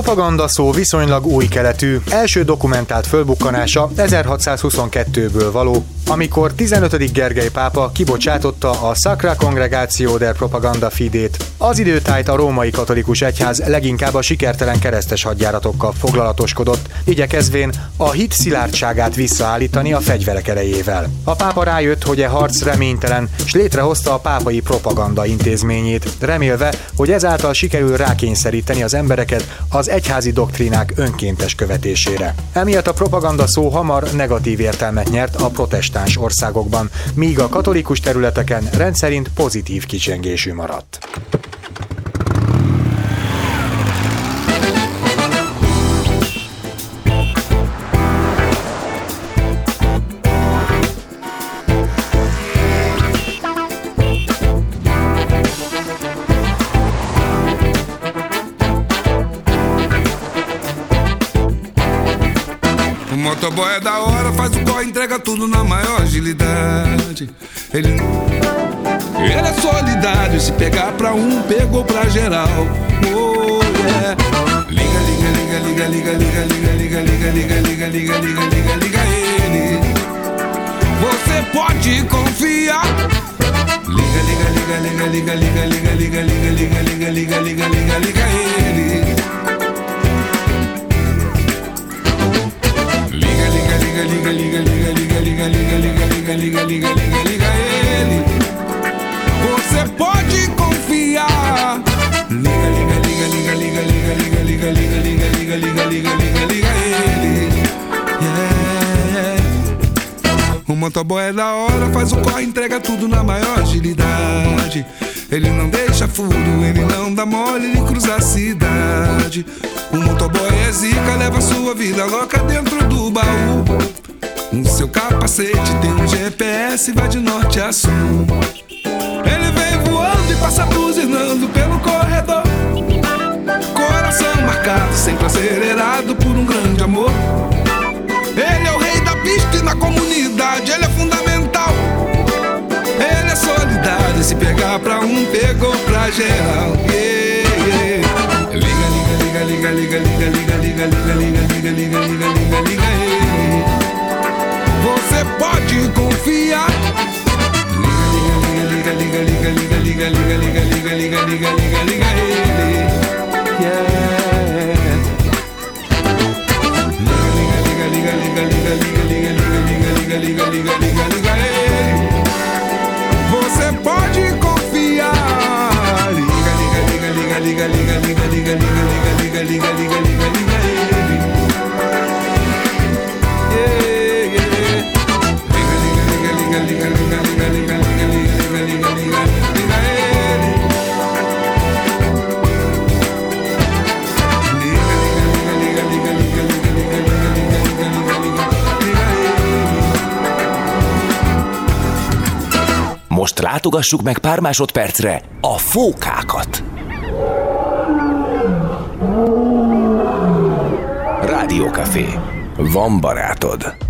S15: Propaganda szó viszonylag új keletű, első dokumentált fölbukkanása 1622-ből való, amikor 15. Gergely pápa kibocsátotta a Sacra Congregatio der Propaganda Fidét. Az időtájt a római katolikus egyház leginkább a sikertelen keresztes hadjáratokkal foglalatoskodott, igyekezvén a hit szilárdságát visszaállítani a fegyverek erejével. A pápa rájött, hogy e harc reménytelen, és létrehozta a pápai propaganda intézményét, remélve, hogy ezáltal sikerül rákényszeríteni az embereket az egyházi doktrínák önkéntes követésére. Emiatt a propaganda szó hamar negatív értelmet nyert a protestáns országokban, míg a katolikus területeken rendszerint pozitív kicsengésű maradt.
S10: Motoboy é da hora, faz o corre, entrega tudo na maior agilidade. Ele ele é solidário, se pegar pra um, pegou pra geral. Oh, yeah. Liga, liga, liga, liga, liga, liga, liga, liga, liga, liga, liga, liga, liga, liga, liga ele. Você pode confiar. Liga, liga, liga, liga, liga, liga, liga, liga, liga, liga, liga, liga, liga, liga, liga ele. Liga, liga, liga, liga, liga, liga, liga, liga, liga, liga, liga, liga, liga, ele. Você pode confiar. Liga, liga, liga, liga, liga, liga, liga, liga, liga, liga, liga, liga, liga, liga, liga ele. O motoboy é da hora, faz o corre, entrega tudo na maior agilidade. Ele não deixa furo, ele não dá mole, ele cruza a cidade. O motoboy é zica, leva sua vida louca dentro do baú. No seu capacete tem um GPS, vai de norte a sul. Ele vem voando e passa buzinando pelo corredor. Coração marcado, sempre acelerado por um grande amor. Ele é o rei da pista e na comunidade ele é fundamental. Ele é solidário, se pegar pra um, pegou pra geral. Yeah, yeah. Liga, liga, liga, liga, liga, liga, liga, liga, liga, liga, liga, liga, liga, liga. Você pode confiar. Liga, liga, liga, liga, liga, liga, liga, liga, liga, liga, liga, liga, liga ele. Yeah. Liga, liga, liga, liga, liga, liga, liga, liga, liga, liga, liga, liga, liga ele. Você pode confiar. Liga, liga, liga, liga, liga, liga, liga, liga, liga, liga,
S9: Most látogassuk meg pár másodpercre a fókákat. Rádiókafé. Van barátod.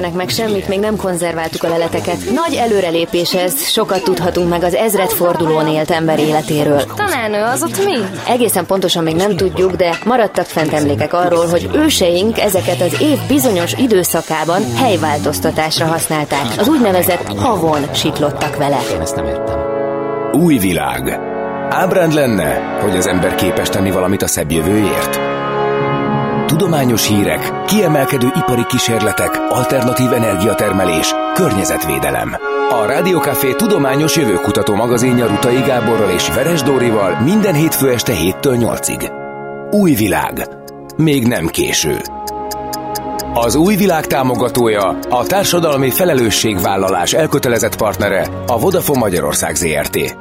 S4: Ne érintsenek meg semmit, még nem konzerváltuk a leleteket. Nagy előrelépés ez, sokat tudhatunk meg az ezredfordulón élt ember életéről.
S27: Tanárnő, az ott mi?
S4: Egészen pontosan még nem tudjuk, de maradtak fent emlékek arról, hogy őseink ezeket az év bizonyos időszakában helyváltoztatásra használták. Az úgynevezett havon siklottak vele. Én ezt nem értem.
S9: Új világ. Ábránd lenne, hogy az ember képes tenni valamit a szebb jövőért? Tudományos hírek, kiemelkedő ipari kísérletek, alternatív energiatermelés, környezetvédelem. A Rádiókafé tudományos jövőkutató magazinja Rutai Gáborral és Veres Dórival minden hétfő este 7-től 8-ig. Új világ. Még nem késő. Az új világ támogatója, a társadalmi felelősségvállalás elkötelezett partnere, a Vodafone Magyarország ZRT.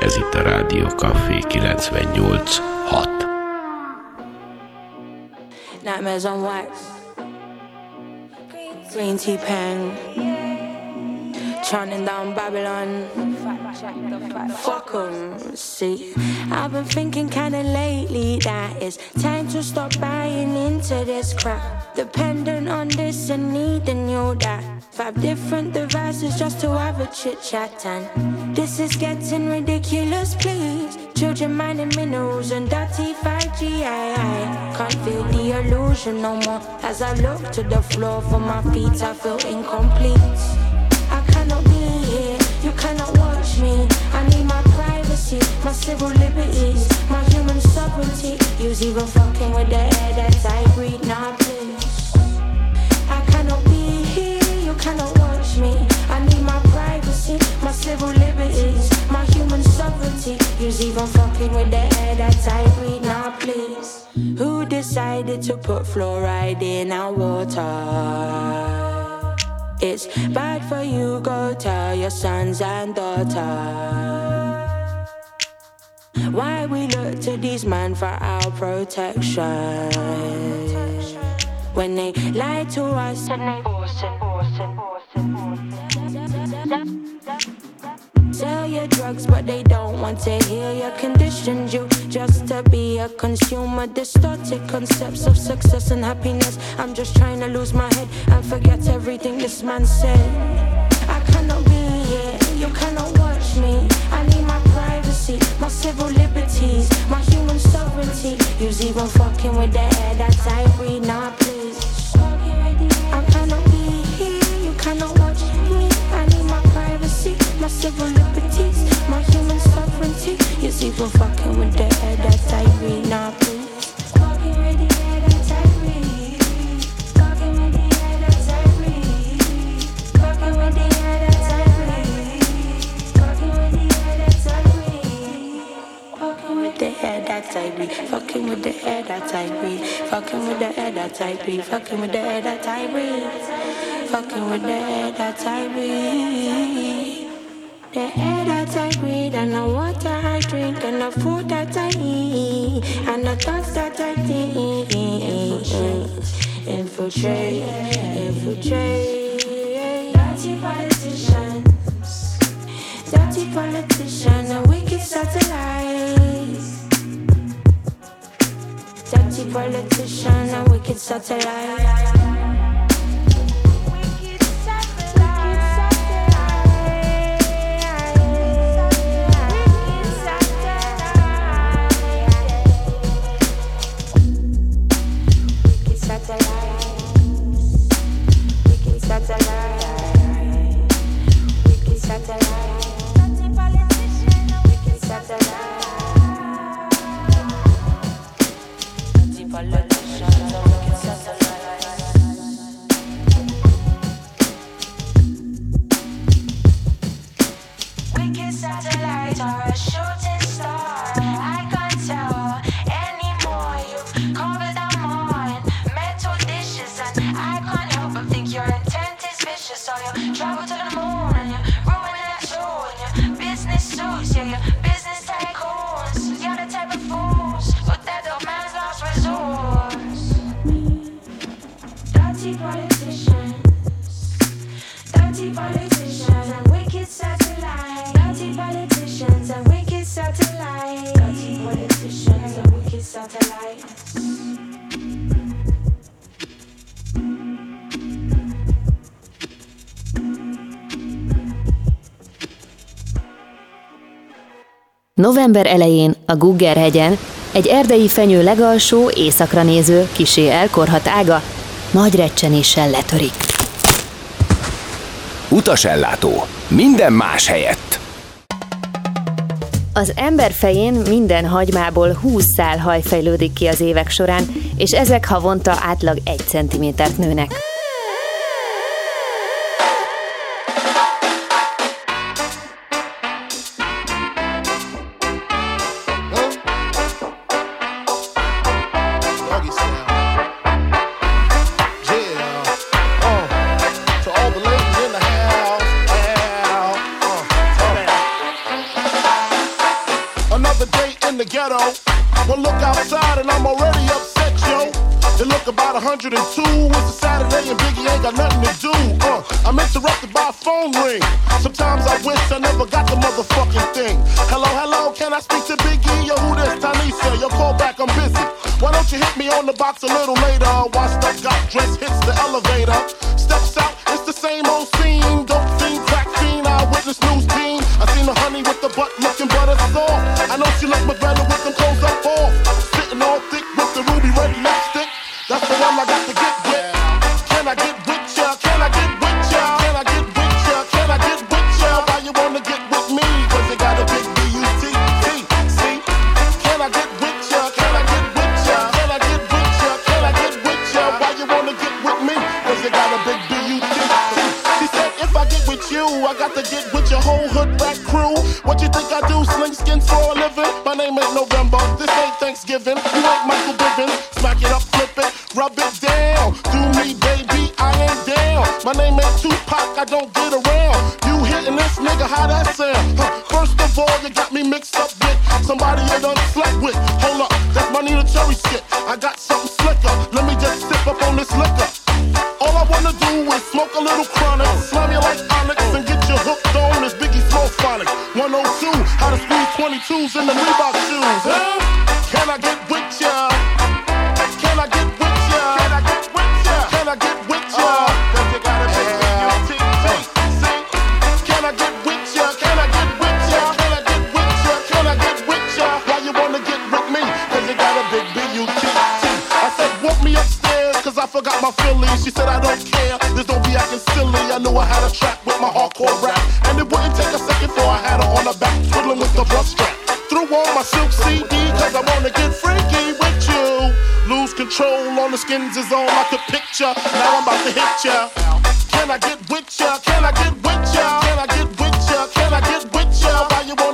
S28: Ez itt a Rádió Café 98 6.
S29: Nightmares on wax. Green tea pen. Chanting down Babylon. Fuck 'em, see. I've been thinking kinda lately that it's time to stop buying into this crap. Dependent on this and needing you that. Five different devices just to have a chit chat and this is getting ridiculous, please. Children mining minerals and dirty 5G. I, I can't feel the illusion no more. As I look to the floor for my feet, I feel incomplete. Cannot watch me. I need my privacy, my civil liberties, my human sovereignty. Use even fucking with the air that I breathe. Now please, I cannot be here, you cannot watch me. I need my privacy, my civil liberties, my human sovereignty. Use even fucking with the air that I breathe. Now please, who decided to put fluoride in our water? It's bad for you, go tell your sons and daughters. Why we look to these men for our protection? When they lie to us and they force it, force it, force it. Sell your drugs, but they don't want to heal your conditions. You just to be a consumer, distorted concepts of success and happiness. I'm just trying to lose my head and forget everything this man said. I cannot be here, you cannot watch me. I need my privacy, my civil liberties, my human sovereignty. Use even fucking with the air that I breathe. Now please, I my civil liberties, my human sovereignty. Yes, even fucking with the air that's irate, nah, please. Fucking with the air that's irate. Fucking with the air. Fucking with the air that's irate. Fucking with the air. Fucking with the air that's irate. Fucking with the air. Fucking with the with the air that I breathe and the water I drink and the food that I eat and the thoughts that I think infiltrate, infiltrate. Dirty politicians, dirty politicians and wicked satellites. Dirty politician and wicked satellite.
S30: November elején a Guggerhegyen egy erdei fenyő legalsó, északra néző, kisé elkorhat ága nagy recsenéssel letörik.
S9: Utasellátó. Minden más helyett.
S30: Az ember fején minden hagymából 20 szál haj fejlődik ki az évek során, és ezek havonta átlag 1 cm nőnek.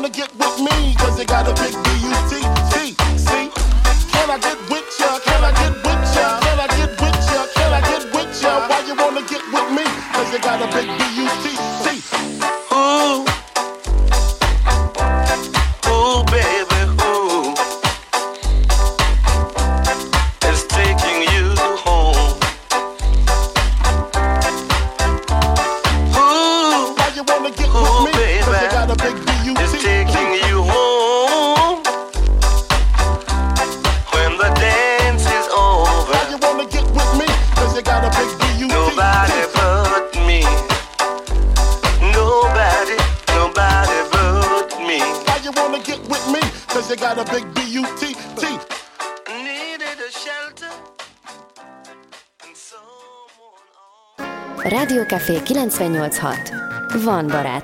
S31: wanna get with me, cause they got a big
S32: deal.
S30: Café 986. Van
S33: barát.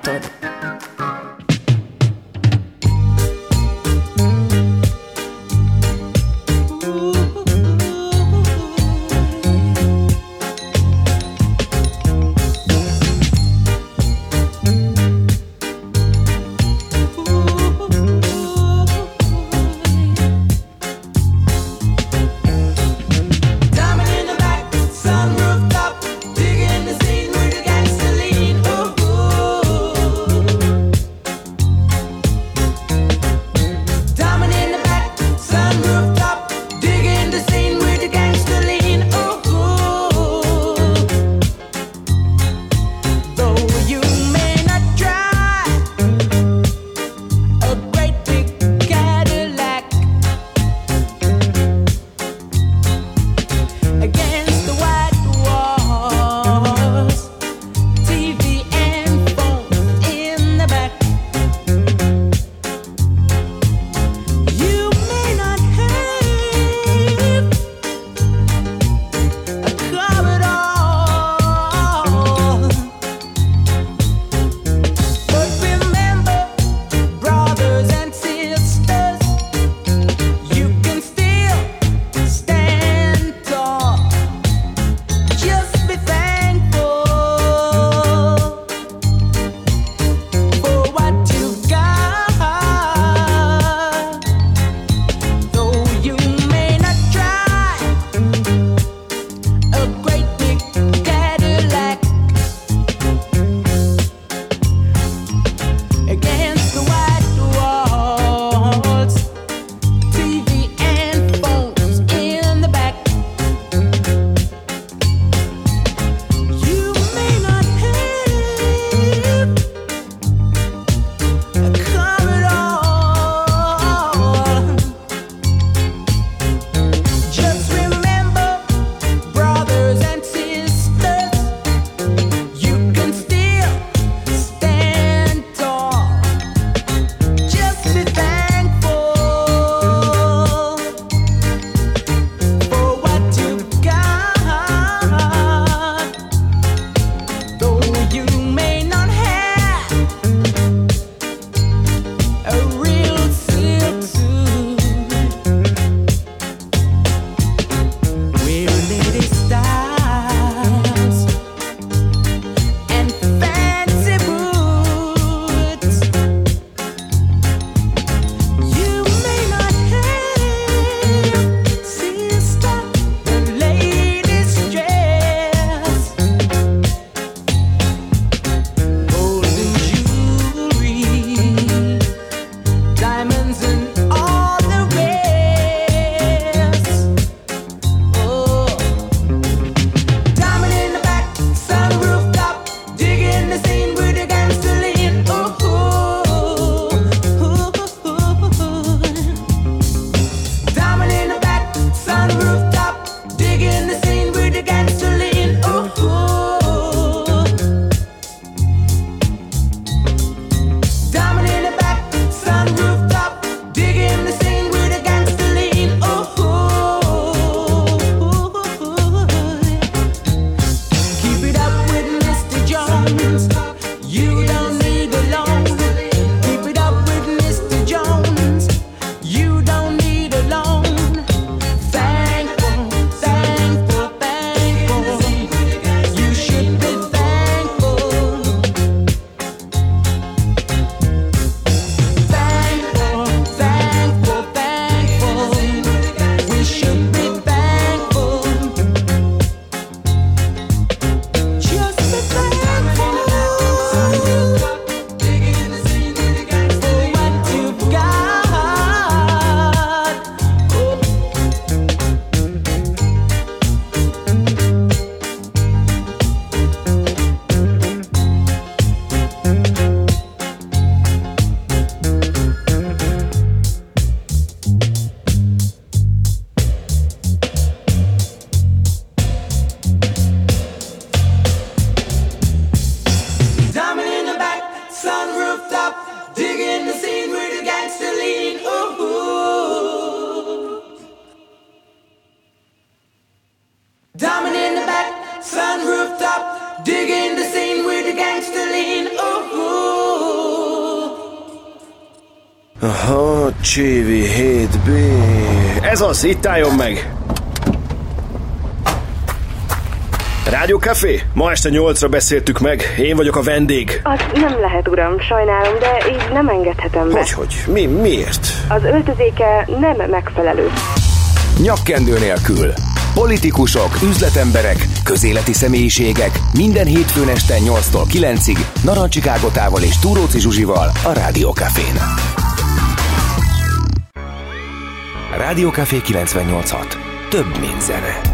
S33: lesz, itt álljon meg! Rádió Café? Ma este nyolcra beszéltük meg, én vagyok a vendég.
S32: Az nem lehet, uram, sajnálom, de így nem engedhetem be.
S33: Hogyhogy? Hogy? Mi, miért?
S32: Az öltözéke nem megfelelő.
S34: Nyakkendő nélkül. Politikusok, üzletemberek, közéleti személyiségek minden hétfőn este 8-tól 9-ig Narancsik Ágotával és Túróci Zsuzsival a Rádió Cafén. Rádiókafé 98.6. Több mint zene.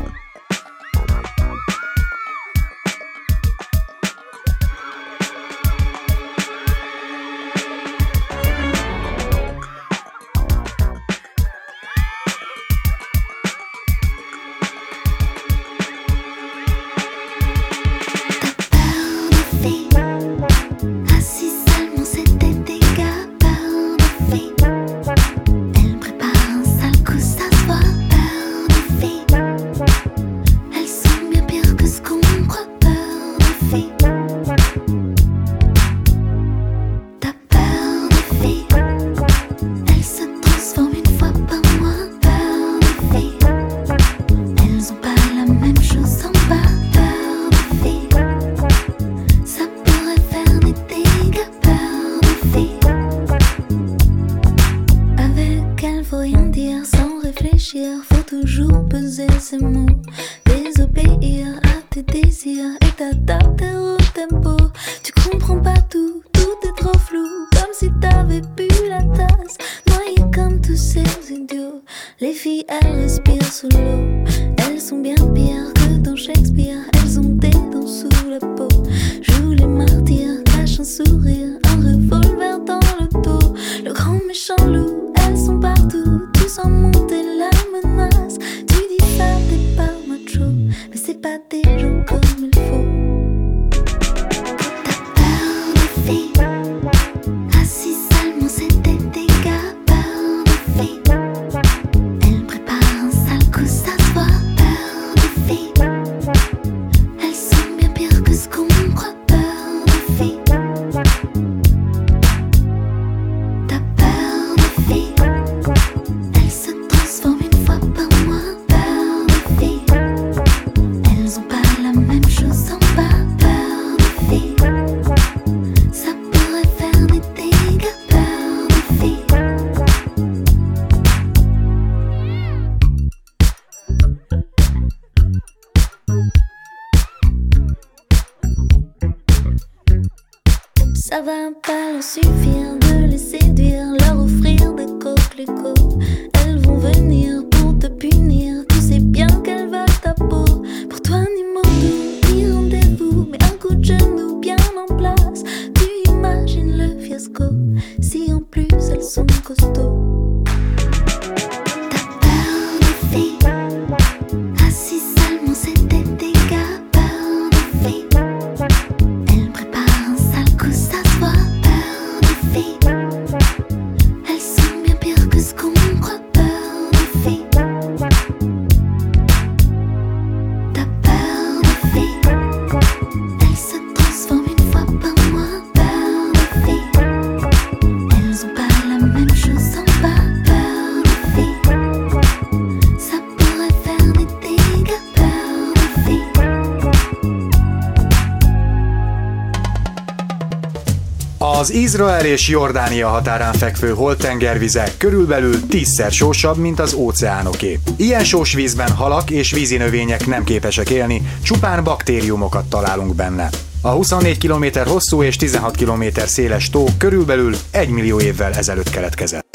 S15: Izrael és Jordánia határán fekvő holtengervizek körülbelül tízszer sósabb, mint az óceánoké. Ilyen sós vízben halak és vízi növények nem képesek élni, csupán baktériumokat találunk benne. A 24 km hosszú és 16 km széles tó körülbelül 1 millió évvel ezelőtt keletkezett.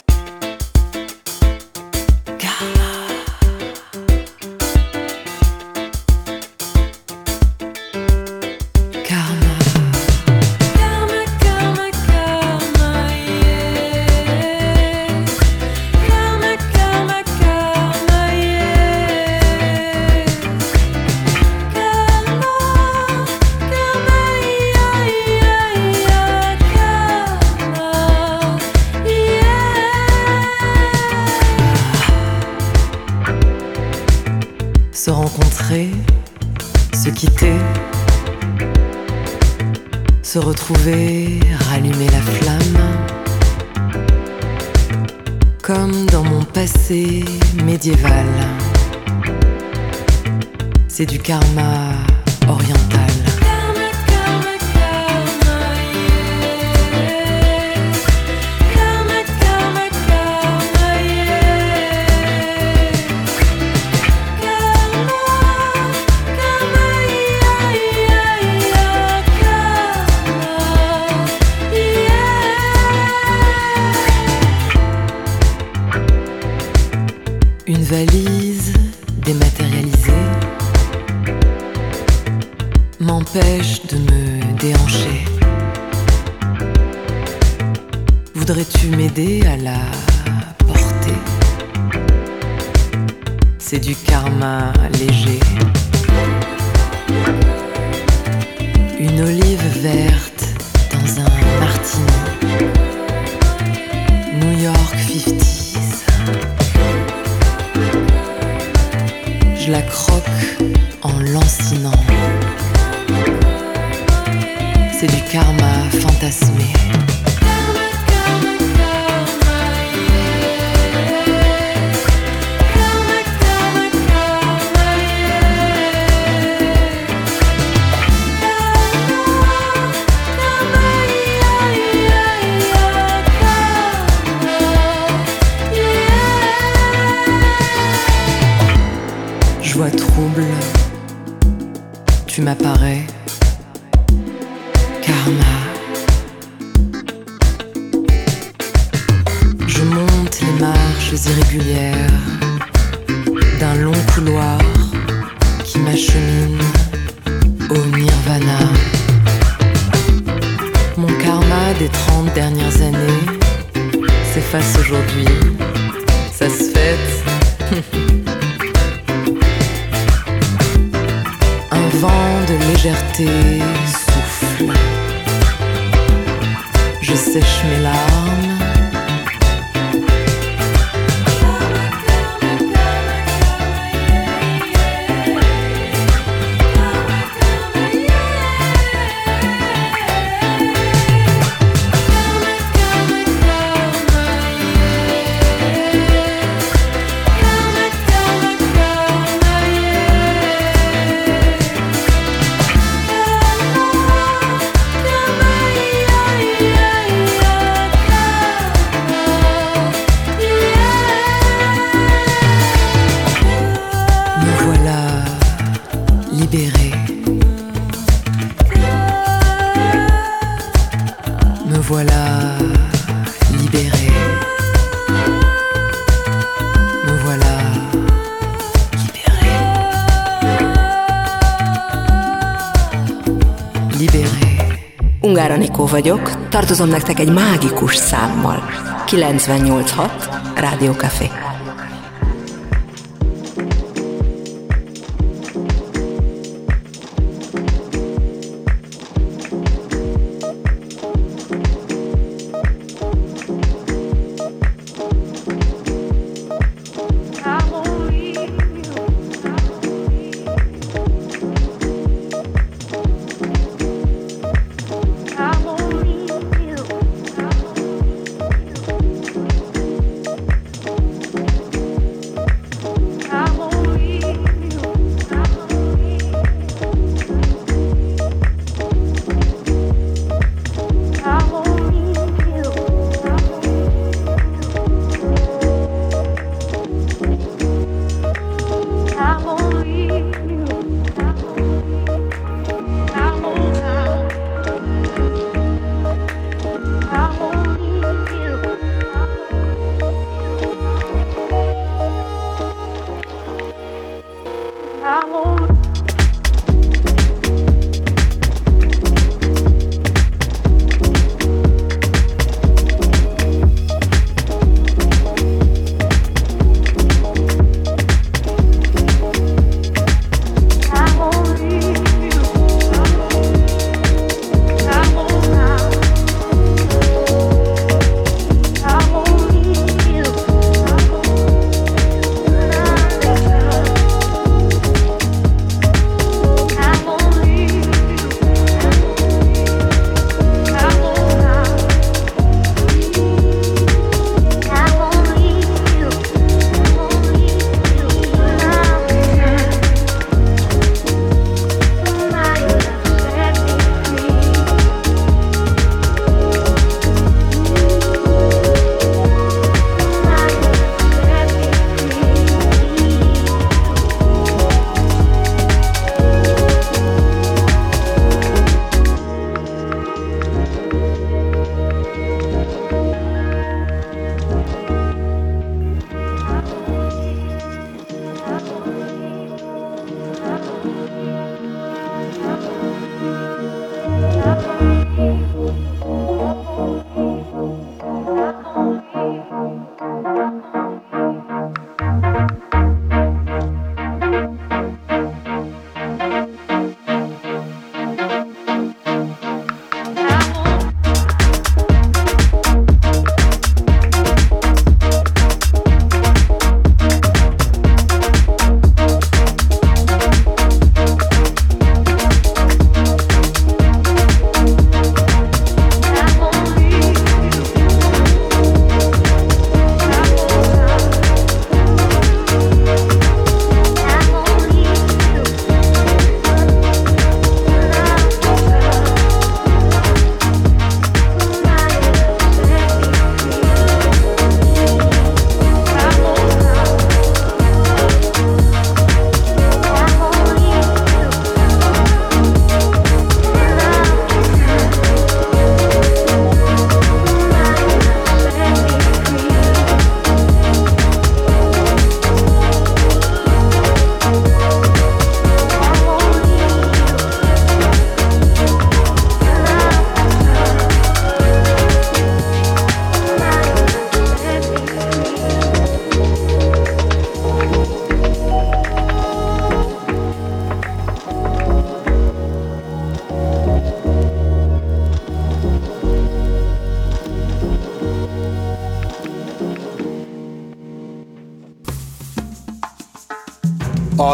S22: 想吗？vagyok, tartozom nektek egy mágikus számmal. 986 Rádió Café.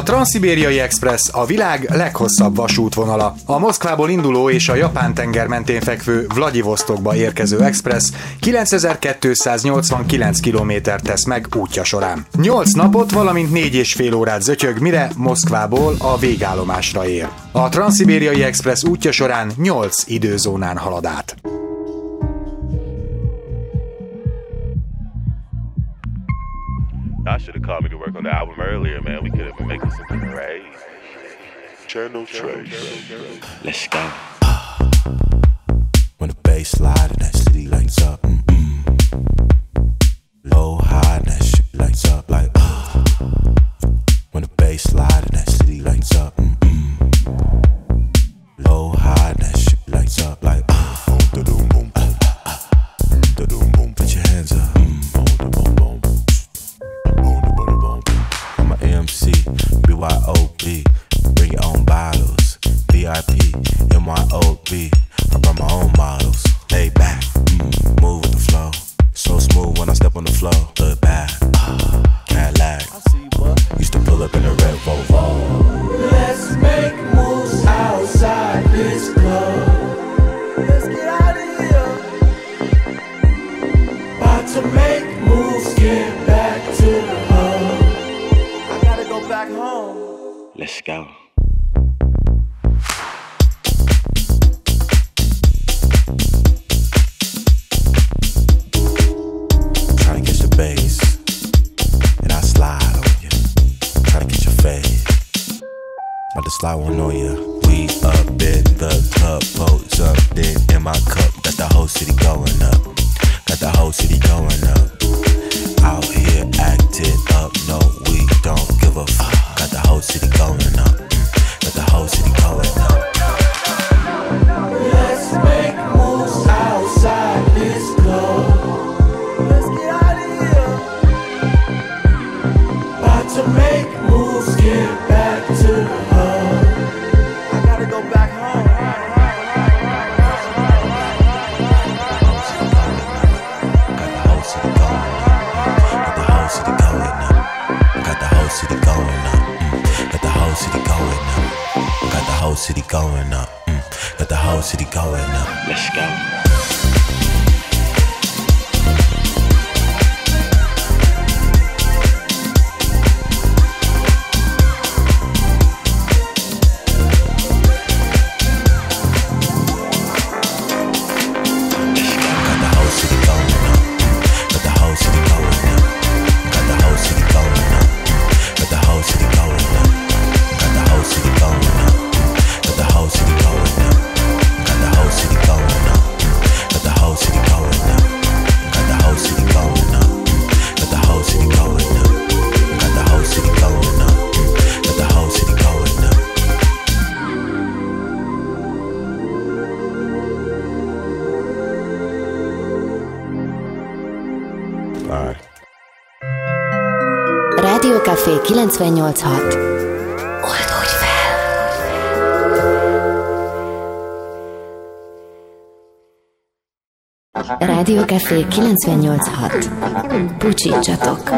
S15: Transzibériai Express a világ leghosszabb vasútvonala. A Moszkvából induló és a Japán tenger mentén fekvő Vladivostokba érkező Express 9289 km tesz meg útja során. 8 napot, valamint 4 és fél órát zötyög, mire Moszkvából a végállomásra ér. A Transzibériai Express útja során 8 időzónán halad át.
S11: have called me to work on the album earlier, man, we could have been making some crazy. Channel Trace.
S35: Let's go. Uh, when the bass slide and that city lights up, mm-mm. low high and that shit lights up like.
S4: 986! Oldódj fel! Rádió Café 986. Pucsítsatok!